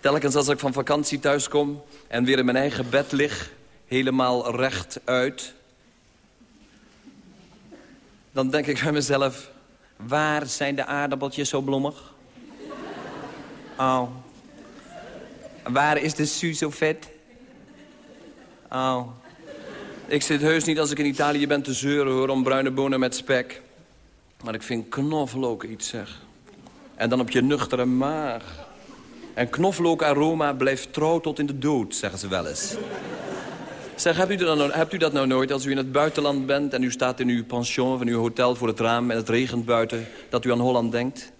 Telkens als ik van vakantie thuis kom en weer in mijn eigen bed lig... helemaal recht uit... dan denk ik bij mezelf... waar zijn de aardappeltjes zo bloemig? [laughs] Oh. Waar is de su vet? Oh. Ik zit heus niet als ik in Italië ben te zeuren hoor om bruine bonen met spek. Maar ik vind knoflook iets zeg. En dan op je nuchtere maag. En knoflookaroma blijft trouw tot in de dood, zeggen ze wel eens. Zeg, hebt u, dat nou, hebt u dat nou nooit als u in het buitenland bent... en u staat in uw pension in uw hotel voor het raam en het regent buiten... dat u aan Holland denkt?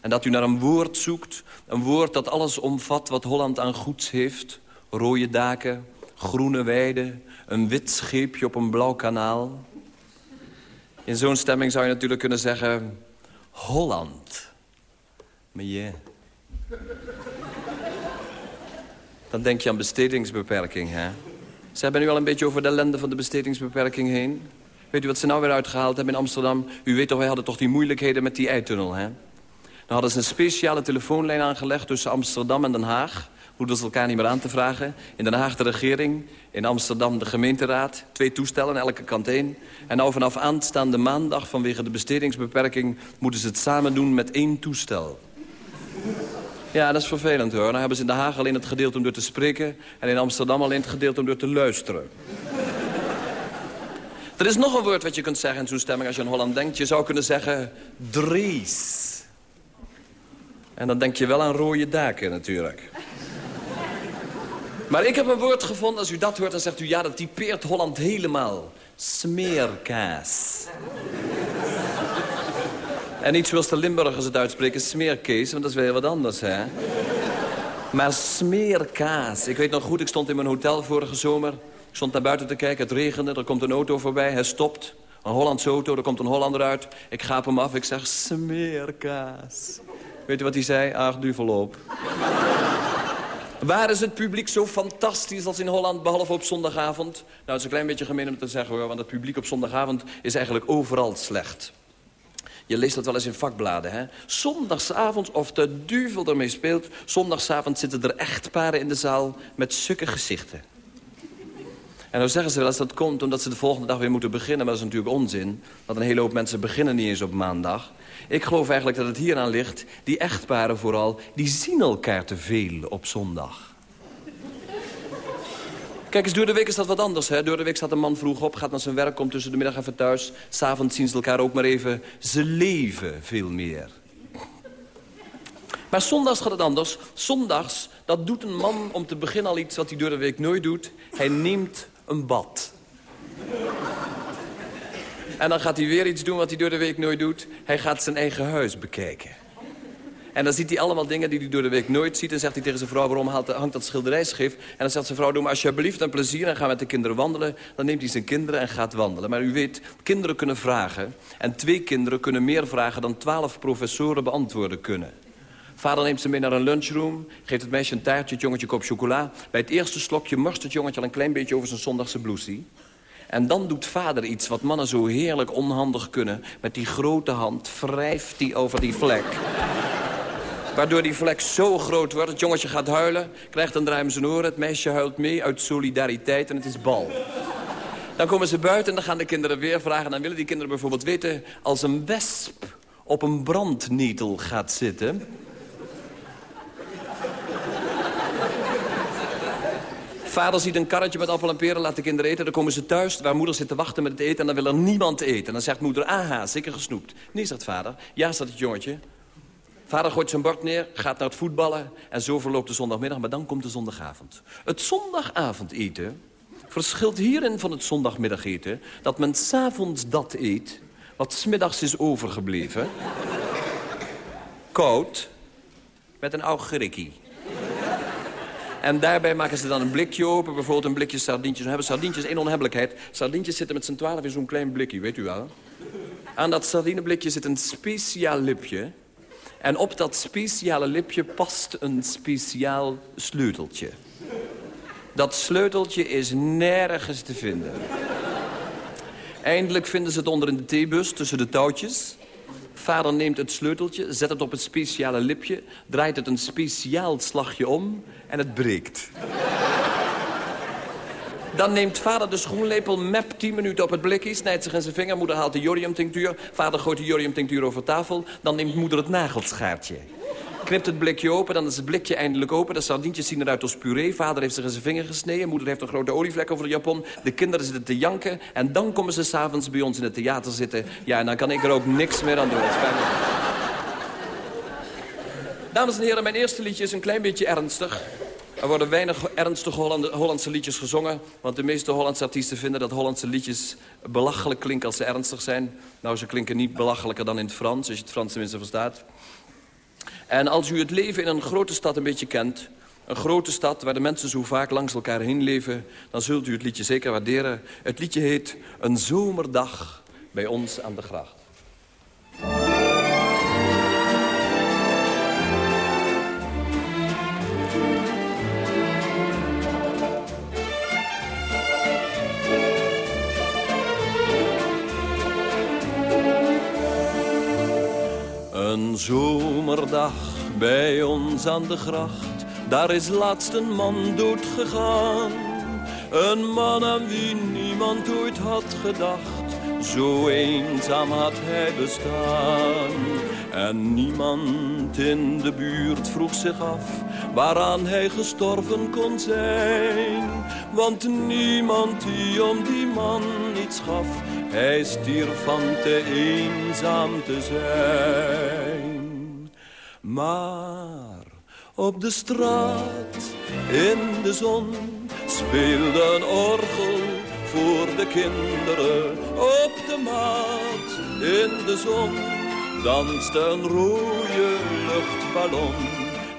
En dat u naar een woord zoekt, een woord dat alles omvat wat Holland aan goeds heeft. Rode daken, groene weiden, een wit scheepje op een blauw kanaal. In zo'n stemming zou je natuurlijk kunnen zeggen... Holland. Maar je... Dan denk je aan bestedingsbeperking, hè? Ze hebben nu al een beetje over de ellende van de bestedingsbeperking heen. Weet u wat ze nou weer uitgehaald hebben in Amsterdam? U weet toch, wij hadden toch die moeilijkheden met die eitunnel, hè? Hadden ze een speciale telefoonlijn aangelegd tussen Amsterdam en Den Haag. Hoeden ze elkaar niet meer aan te vragen. In Den Haag de regering, in Amsterdam de gemeenteraad. Twee toestellen, elke kant één. En nou vanaf aanstaande maandag vanwege de bestedingsbeperking... moeten ze het samen doen met één toestel. Ja, dat is vervelend hoor. Dan hebben ze in Den Haag alleen het gedeelte om door te spreken... en in Amsterdam alleen het gedeelte om door te luisteren. er is nog een woord wat je kunt zeggen in zo'n stemming als je aan Holland denkt. Je zou kunnen zeggen Dries. En dan denk je wel aan rode daken natuurlijk. Maar ik heb een woord gevonden, als u dat hoort, dan zegt u... ja, dat typeert Holland helemaal. Smeerkaas. en niet zoals de Limburgers het uitspreken, smeerkees, want dat is weer wat anders, hè? Maar smeerkaas. Ik weet nog goed, ik stond in mijn hotel vorige zomer. Ik stond naar buiten te kijken, het regende, er komt een auto voorbij, hij stopt. Een Hollandse auto, er komt een Hollander uit. Ik gaap hem af, ik zeg smeerkaas. Weet u wat hij zei? Ach, duvelop. Waar is het publiek zo fantastisch als in Holland, behalve op zondagavond? Nou, het is een klein beetje gemeen om te zeggen hoor, want het publiek op zondagavond is eigenlijk overal slecht. Je leest dat wel eens in vakbladen, hè? Zondagsavond, of de duvel ermee speelt... zondagsavond zitten er echtparen in de zaal met sukke gezichten. En dan zeggen ze wel eens dat komt omdat ze de volgende dag weer moeten beginnen. Maar dat is natuurlijk onzin, want een hele hoop mensen beginnen niet eens op maandag. Ik geloof eigenlijk dat het hier aan ligt. Die echtparen vooral, die zien elkaar te veel op zondag. Kijk eens, door de week is dat wat anders. Hè? Door de week staat een man vroeg op, gaat naar zijn werk, komt tussen de middag even thuis. S'avonds zien ze elkaar ook maar even. Ze leven veel meer. Maar zondags gaat het anders. Zondags, dat doet een man om te beginnen al iets wat hij door de week nooit doet. Hij neemt een bad. En dan gaat hij weer iets doen wat hij door de week nooit doet. Hij gaat zijn eigen huis bekijken. En dan ziet hij allemaal dingen die hij door de week nooit ziet. En zegt hij tegen zijn vrouw, waarom hangt dat schilderijschrift? En dan zegt zijn vrouw, doe maar alsjeblieft een plezier... en ga met de kinderen wandelen. Dan neemt hij zijn kinderen en gaat wandelen. Maar u weet, kinderen kunnen vragen. En twee kinderen kunnen meer vragen dan twaalf professoren beantwoorden kunnen. Vader neemt ze mee naar een lunchroom, geeft het meisje een taartje, het jongetje kop chocola. Bij het eerste slokje morst het jongetje al een klein beetje over zijn zondagse blousie. En dan doet vader iets wat mannen zo heerlijk onhandig kunnen. Met die grote hand wrijft hij over die vlek. Waardoor die vlek zo groot wordt, het jongetje gaat huilen... krijgt een draai zijn oren, het meisje huilt mee uit solidariteit en het is bal. Dan komen ze buiten en dan gaan de kinderen weer vragen... dan willen die kinderen bijvoorbeeld weten... als een wesp op een brandnetel gaat zitten... Vader ziet een karretje met appel en peren, laat de kinderen eten. Dan komen ze thuis, waar moeder zit te wachten met het eten... en dan wil er niemand eten. En dan zegt moeder, aha, zeker gesnoept. Nee, zegt vader. Ja, zegt het jongetje. Vader gooit zijn bord neer, gaat naar het voetballen... en zo verloopt de zondagmiddag, maar dan komt de zondagavond. Het zondagavondeten verschilt hierin van het zondagmiddageten... dat men s'avonds dat eet wat smiddags is overgebleven. Koud, met een augurkie. En daarbij maken ze dan een blikje open, bijvoorbeeld een blikje sardientjes. Dan hebben sardientjes één onhebbelijkheid. Sardientjes zitten met z'n twaalf in zo'n klein blikje, weet u wel. Aan dat sardineblikje zit een speciaal lipje. En op dat speciale lipje past een speciaal sleuteltje. Dat sleuteltje is nergens te vinden. Eindelijk vinden ze het onder in de theebus tussen de touwtjes. Vader neemt het sleuteltje, zet het op het speciale lipje... draait het een speciaal slagje om en het breekt. Dan neemt vader de schoenlepel, mep 10 minuten op het blikje... snijdt zich in zijn vinger, moeder haalt de jodiumtinctuur... vader gooit de jodiumtinctuur over tafel... dan neemt moeder het nagelschaartje. Knipt het blikje open, dan is het blikje eindelijk open. De sardientjes zien eruit als puree. Vader heeft zich in zijn vinger gesneden. Moeder heeft een grote olievlek over de japon. De kinderen zitten te janken. En dan komen ze s'avonds bij ons in het theater zitten. Ja, en dan kan ik er ook niks meer aan doen. Dames en heren, mijn eerste liedje is een klein beetje ernstig. Er worden weinig ernstige Hollandse liedjes gezongen... want de meeste Hollandse artiesten vinden dat Hollandse liedjes belachelijk klinken als ze ernstig zijn. Nou, ze klinken niet belachelijker dan in het Frans, als je het Frans tenminste verstaat. En als u het leven in een grote stad een beetje kent... een grote stad waar de mensen zo vaak langs elkaar heen leven... dan zult u het liedje zeker waarderen. Het liedje heet Een zomerdag bij ons aan de gracht. Een zomerdag bij ons aan de gracht, daar is laatst een man dood gegaan. Een man aan wie niemand ooit had gedacht, zo eenzaam had hij bestaan. En niemand in de buurt vroeg zich af waaraan hij gestorven kon zijn. Want niemand die om die man iets gaf, hij stierf van te eenzaam te zijn. Maar op de straat, in de zon, speelde een orgel voor de kinderen. Op de maat, in de zon, danste een rode luchtballon.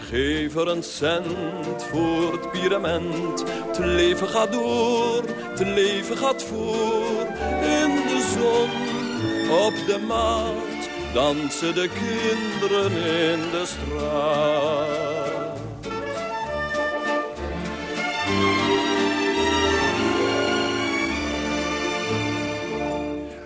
Geef er een cent voor het pirament. Het leven gaat door, het leven gaat voor. In de zon, op de maat, dansen de kinderen in de straat.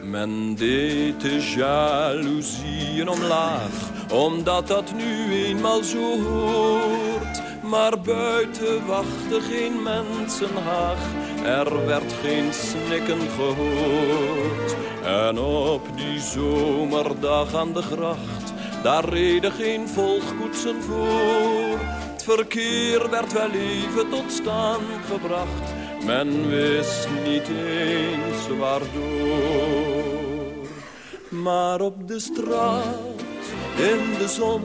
Men deed de jaloezieën omlaag, omdat dat nu eenmaal zo hoort. Maar buiten wachtte geen mensenhaag, er werd geen snikken gehoord. En op die zomerdag aan de gracht, daar reden geen volgkoetsen voor. Het verkeer werd wel even tot staan gebracht, men wist niet eens waardoor. Maar op de straat, in de zon,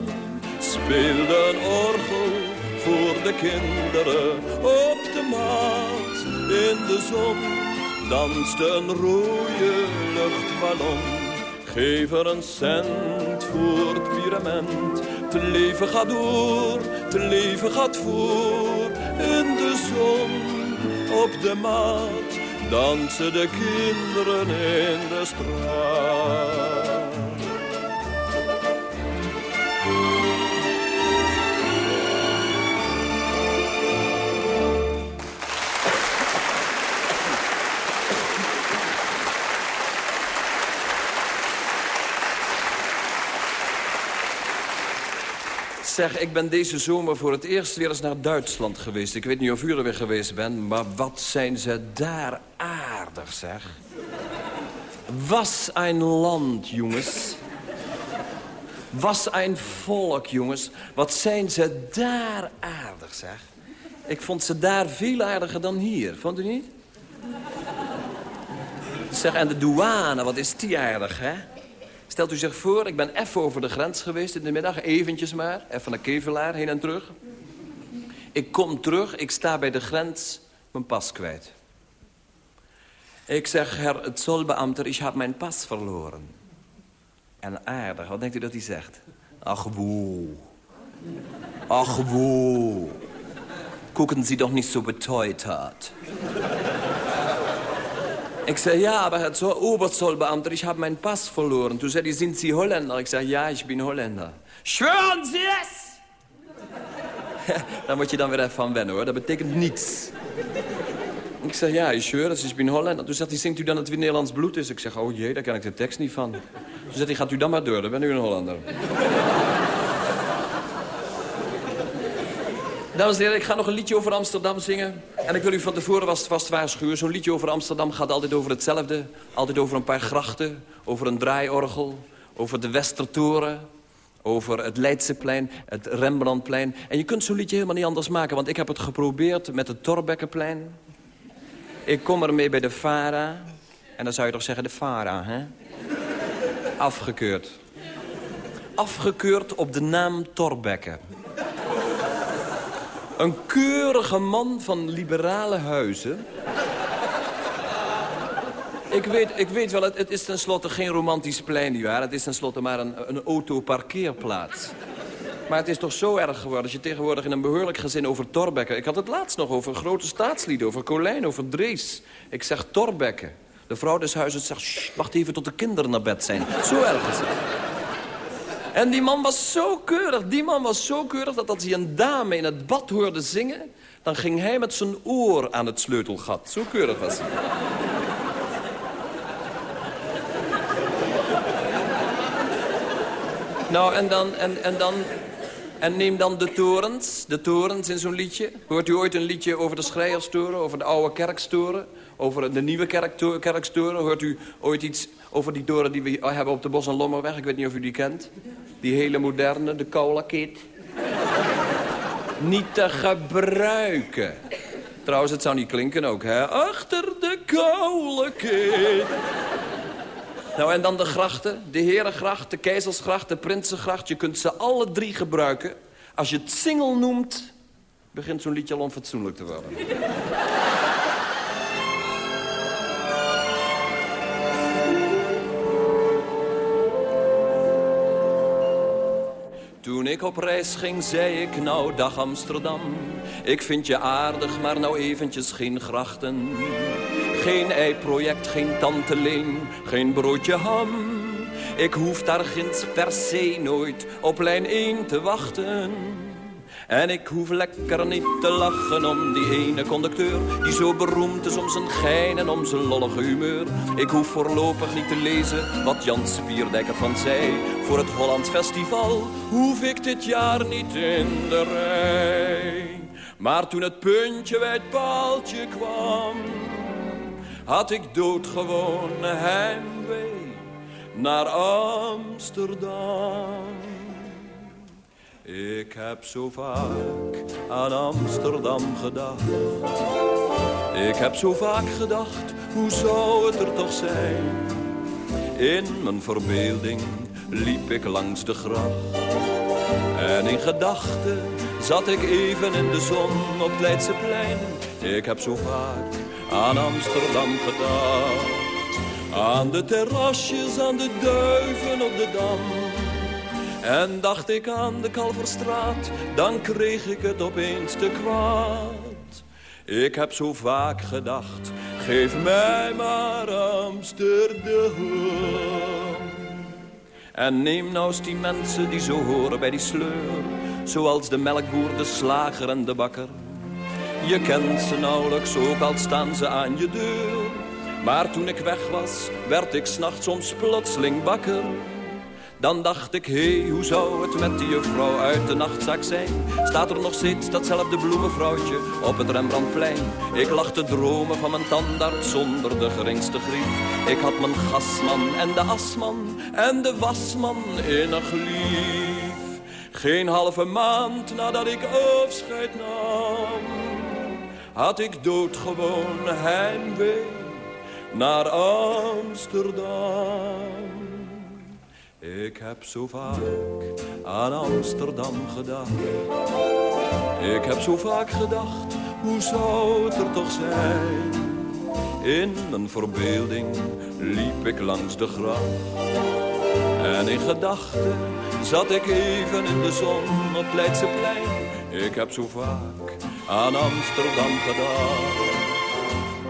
speelde een orgel voor de kinderen. Op de maat, in de zon, danste een rode luchtballon. Geef er een cent voor het pirament. Het leven gaat door, het leven gaat voor. In de zon, op de maat, dansen de kinderen in de straat. Zeg, ik ben deze zomer voor het eerst weer eens naar Duitsland geweest. Ik weet niet of u er weer geweest bent, maar wat zijn ze daar aardig, zeg. Was een land, jongens. Was een volk, jongens. Wat zijn ze daar aardig, zeg. Ik vond ze daar veel aardiger dan hier, vond u niet? Zeg, en de douane, wat is die aardig, hè? Stelt u zich voor, ik ben even over de grens geweest in de middag. Eventjes maar, even naar Kevelaar, heen en terug. Ik kom terug, ik sta bij de grens, mijn pas kwijt. Ik zeg, Herr het zolbeamter, ik heb mijn pas verloren. En aardig, wat denkt u dat hij zegt? Ach, woe. Ach, woe. Gucken Sie doch nicht so beteutert. Ik zei, ja, maar het Oberzollbeamter, ich habe meinen Pass verloren. Zei hij, sind Sie Holländer? Ik zei, ja, ik ben Holländer. Schwören Sie es! [laughs] Daar moet je dan weer even van wennen, hoor. Dat betekent niets. Ik zeg, ja, ik zweer het, ik ben Holländer. Toen zegt hij, zingt u dan het weer Nederlands bloed is? Ik zeg, oh jee, daar ken ik de tekst niet van. Toen zegt hij, gaat u dan maar door, dan ben u een Hollander. [laughs] Dames en heren, ik ga nog een liedje over Amsterdam zingen. En ik wil u van tevoren vast, waarschuwen. Zo'n liedje over Amsterdam gaat altijd over hetzelfde. Altijd over een paar grachten, over een draaiorgel, over de Westertoren... over het Leidseplein, het Rembrandtplein. En je kunt zo'n liedje helemaal niet anders maken... want ik heb het geprobeerd met het Torbekkenplein. Ik kom ermee bij de Fara. En dan zou je toch zeggen de Fara, hè? Afgekeurd. Afgekeurd op de naam Torbekke. Een keurige man van liberale huizen. Ik weet, ik weet wel, het, het is tenslotte geen romantisch plein, nietwaar? Het is tenslotte maar een, een autoparkeerplaats. Maar het is toch zo erg geworden als je tegenwoordig in een behoorlijk gezin over Torbekke... Ik had het laatst nog over grote staatslieden, over Colijn, over Drees. Ik zeg Torbekke. De vrouw des huizes zegt, "Sst, wacht even tot de kinderen naar bed zijn. Zo erg is het. En die man was zo keurig, die man was zo keurig... dat als hij een dame in het bad hoorde zingen... dan ging hij met zijn oor aan het sleutelgat. Zo keurig was hij. Nou, en dan, en, en dan... En neem dan de torens, de torens in zo'n liedje. Hoort u ooit een liedje over de Schrijerstoren, over de oude kerkstoren? Over de nieuwe kerkto- kerkstoren? Hoort u ooit iets over die toren die we hebben op de Bos- en Lommerweg? Ik weet niet of u die kent. Die hele moderne, de Kaulakit. niet te gebruiken. Trouwens, het zou niet klinken ook, hè? Achter de Kaulakit. Nou, en dan de grachten. De Herengracht, de Keizersgracht, de Prinsengracht. Je kunt ze alle drie gebruiken. Als je het single noemt, begint zo'n liedje al onfatsoenlijk te worden. Toen ik op reis ging, zei ik, nou, dag Amsterdam. Ik vind je aardig, maar nou eventjes geen grachten. Geen ei-project, geen tante Leen, geen broodje ham. Ik hoef daar ginds per se nooit op lijn 1 te wachten. En ik hoef lekker niet te lachen om die ene conducteur... die zo beroemd is om zijn gein en om zijn lollige humeur. Ik hoef voorlopig niet te lezen wat Jan Spierdijker van zei. Voor het Holland Festival hoef ik dit jaar niet in de rij. Maar toen het puntje bij het paaltje kwam... had ik doodgewoon heimwee naar Amsterdam. Ik heb zo vaak aan Amsterdam gedacht. Ik heb zo vaak gedacht, hoe zou het er toch zijn? In mijn verbeelding liep ik langs de gracht. En in gedachten zat ik even in de zon op Leidseplein. Ik heb zo vaak aan Amsterdam gedacht. Aan de terrasjes, aan de duiven op de Dam. En dacht ik aan de Kalverstraat, dan kreeg ik het opeens te kwaad. Ik heb zo vaak gedacht, geef mij maar Amsterdam. En neem nou eens die mensen die zo horen bij die sleur. Zoals de melkboer, de slager en de bakker. Je kent ze nauwelijks, ook al staan ze aan je deur. Maar toen ik weg was, werd ik s'nachts soms plotseling bakker. Dan dacht ik, hé, hey, hoe zou het met die juffrouw uit de nachtzak zijn? Staat er nog steeds datzelfde bloemenvrouwtje op het Rembrandtplein? Ik lag te dromen van mijn tandarts zonder de geringste grief. Ik had mijn gasman en de asman en de wasman innig lief. Geen halve maand nadat ik afscheid nam, had ik doodgewoon heimwee naar Amsterdam. Ik heb zo vaak aan Amsterdam gedacht. Ik heb zo vaak gedacht, hoe zou het er toch zijn? In mijn verbeelding liep ik langs de gracht. En in gedachten zat ik even in de zon op Leidseplein. Ik heb zo vaak aan Amsterdam gedacht.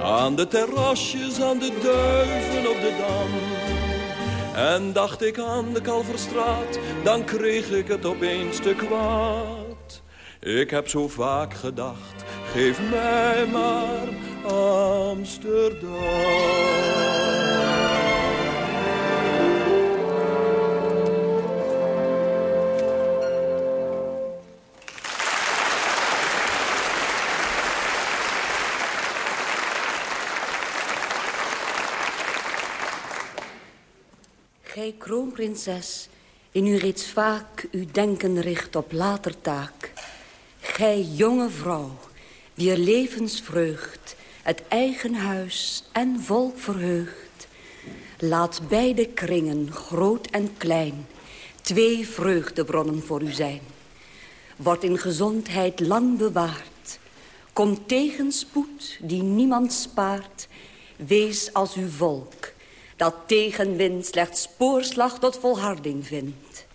Aan de terrasjes, aan de duiven op de dam. En dacht ik aan de Kalverstraat, dan kreeg ik het opeens te kwaad. Ik heb zo vaak gedacht, geef mij maar Amsterdam. Kroonprinses, in u reeds vaak uw denken richt op later taak. Gij jonge vrouw, wier levensvreugd het eigen huis en volk verheugt. Laat beide kringen, groot en klein, twee vreugdebronnen voor u zijn. Wordt in gezondheid lang bewaard. Kom tegenspoed die niemand spaart. Wees als uw volk, dat tegenwind slechts spoorslag tot volharding vindt.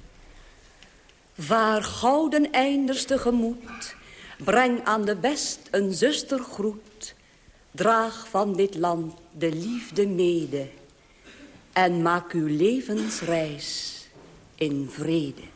Vaar gouden einders tegemoet, breng aan de west een zuster groet. Draag van dit land de liefde mede en maak uw levensreis in vrede.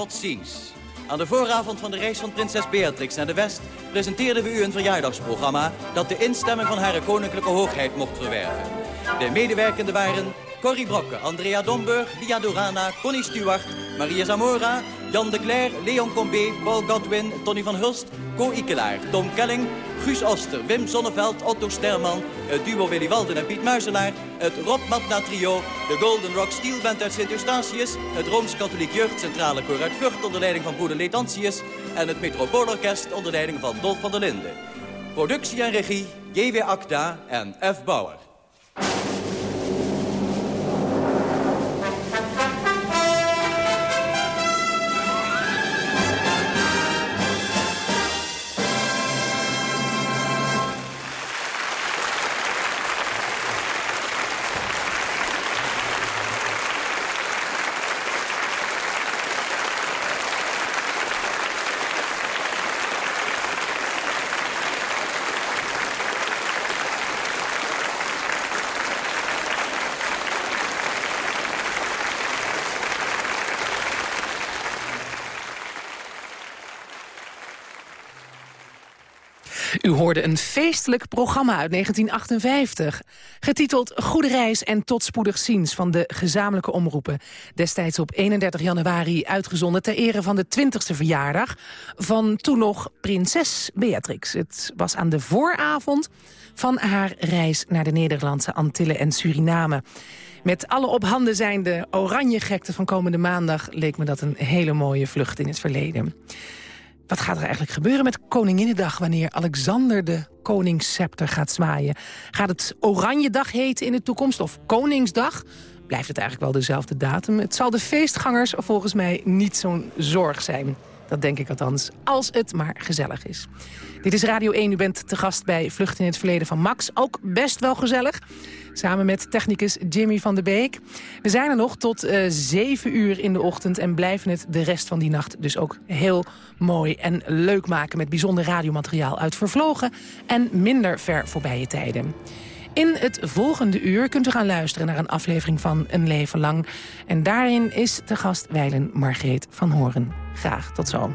Tot ziens. Aan de vooravond van de reis van prinses Beatrix naar de West... presenteerden we u een verjaardagsprogramma... dat de instemming van haar koninklijke hoogheid mocht verwerven. De medewerkenden waren Corrie Brokke, Andrea Domburg, Bia Dorana, Connie Stewart... Maria Zamora, Jan de Cler, Leon Combé, Paul Godwin, Tony van Hulst... Co Ikelaar, Tom Kelling, Guus Oster, Wim Zonneveld, Otto Sterman... het duo Willy Walden en Piet Muizelaar... het Rob Matna Trio, de Golden Rock Steel Band uit Sint-Eustatius... het Rooms-Katholiek Jeugdcentrale Koor uit Vught onder leiding van broeder Letantius... en het Metropoolorkest onder leiding van Dolf van der Linden. Productie en regie, J.W. Akda en F. Bauer. U hoorde een feestelijk programma uit 1958. Getiteld Goede Reis en tot spoedig ziens van de gezamenlijke omroepen. Destijds op 31 januari uitgezonden ter ere van de 20ste verjaardag... van toen nog prinses Beatrix. Het was aan de vooravond van haar reis naar de Nederlandse Antillen en Suriname. Met alle op handen zijnde oranje gekte van komende maandag... leek me dat een hele mooie vlucht in het verleden. Wat gaat er eigenlijk gebeuren met Koninginnedag... wanneer Alexander de koningsscepter gaat zwaaien? Gaat het Oranjedag heten in de toekomst of Koningsdag? Blijft het eigenlijk wel dezelfde datum? Het zal de feestgangers volgens mij niet zo'n zorg zijn. Dat denk ik althans, als het maar gezellig is. Dit is Radio 1, u bent te gast bij Vlucht in het Verleden van Max. Ook best wel gezellig. Samen met technicus Jimmy van der Beek. We zijn er nog tot uh, 7 uur in de ochtend en blijven het de rest van die nacht dus ook heel mooi en leuk maken met bijzonder radiomateriaal uit vervlogen en minder ver voorbije tijden. In het volgende uur kunt u gaan luisteren naar een aflevering van Een Leven Lang. En daarin is de gast wijlen Margreet van Horen. Graag tot zo.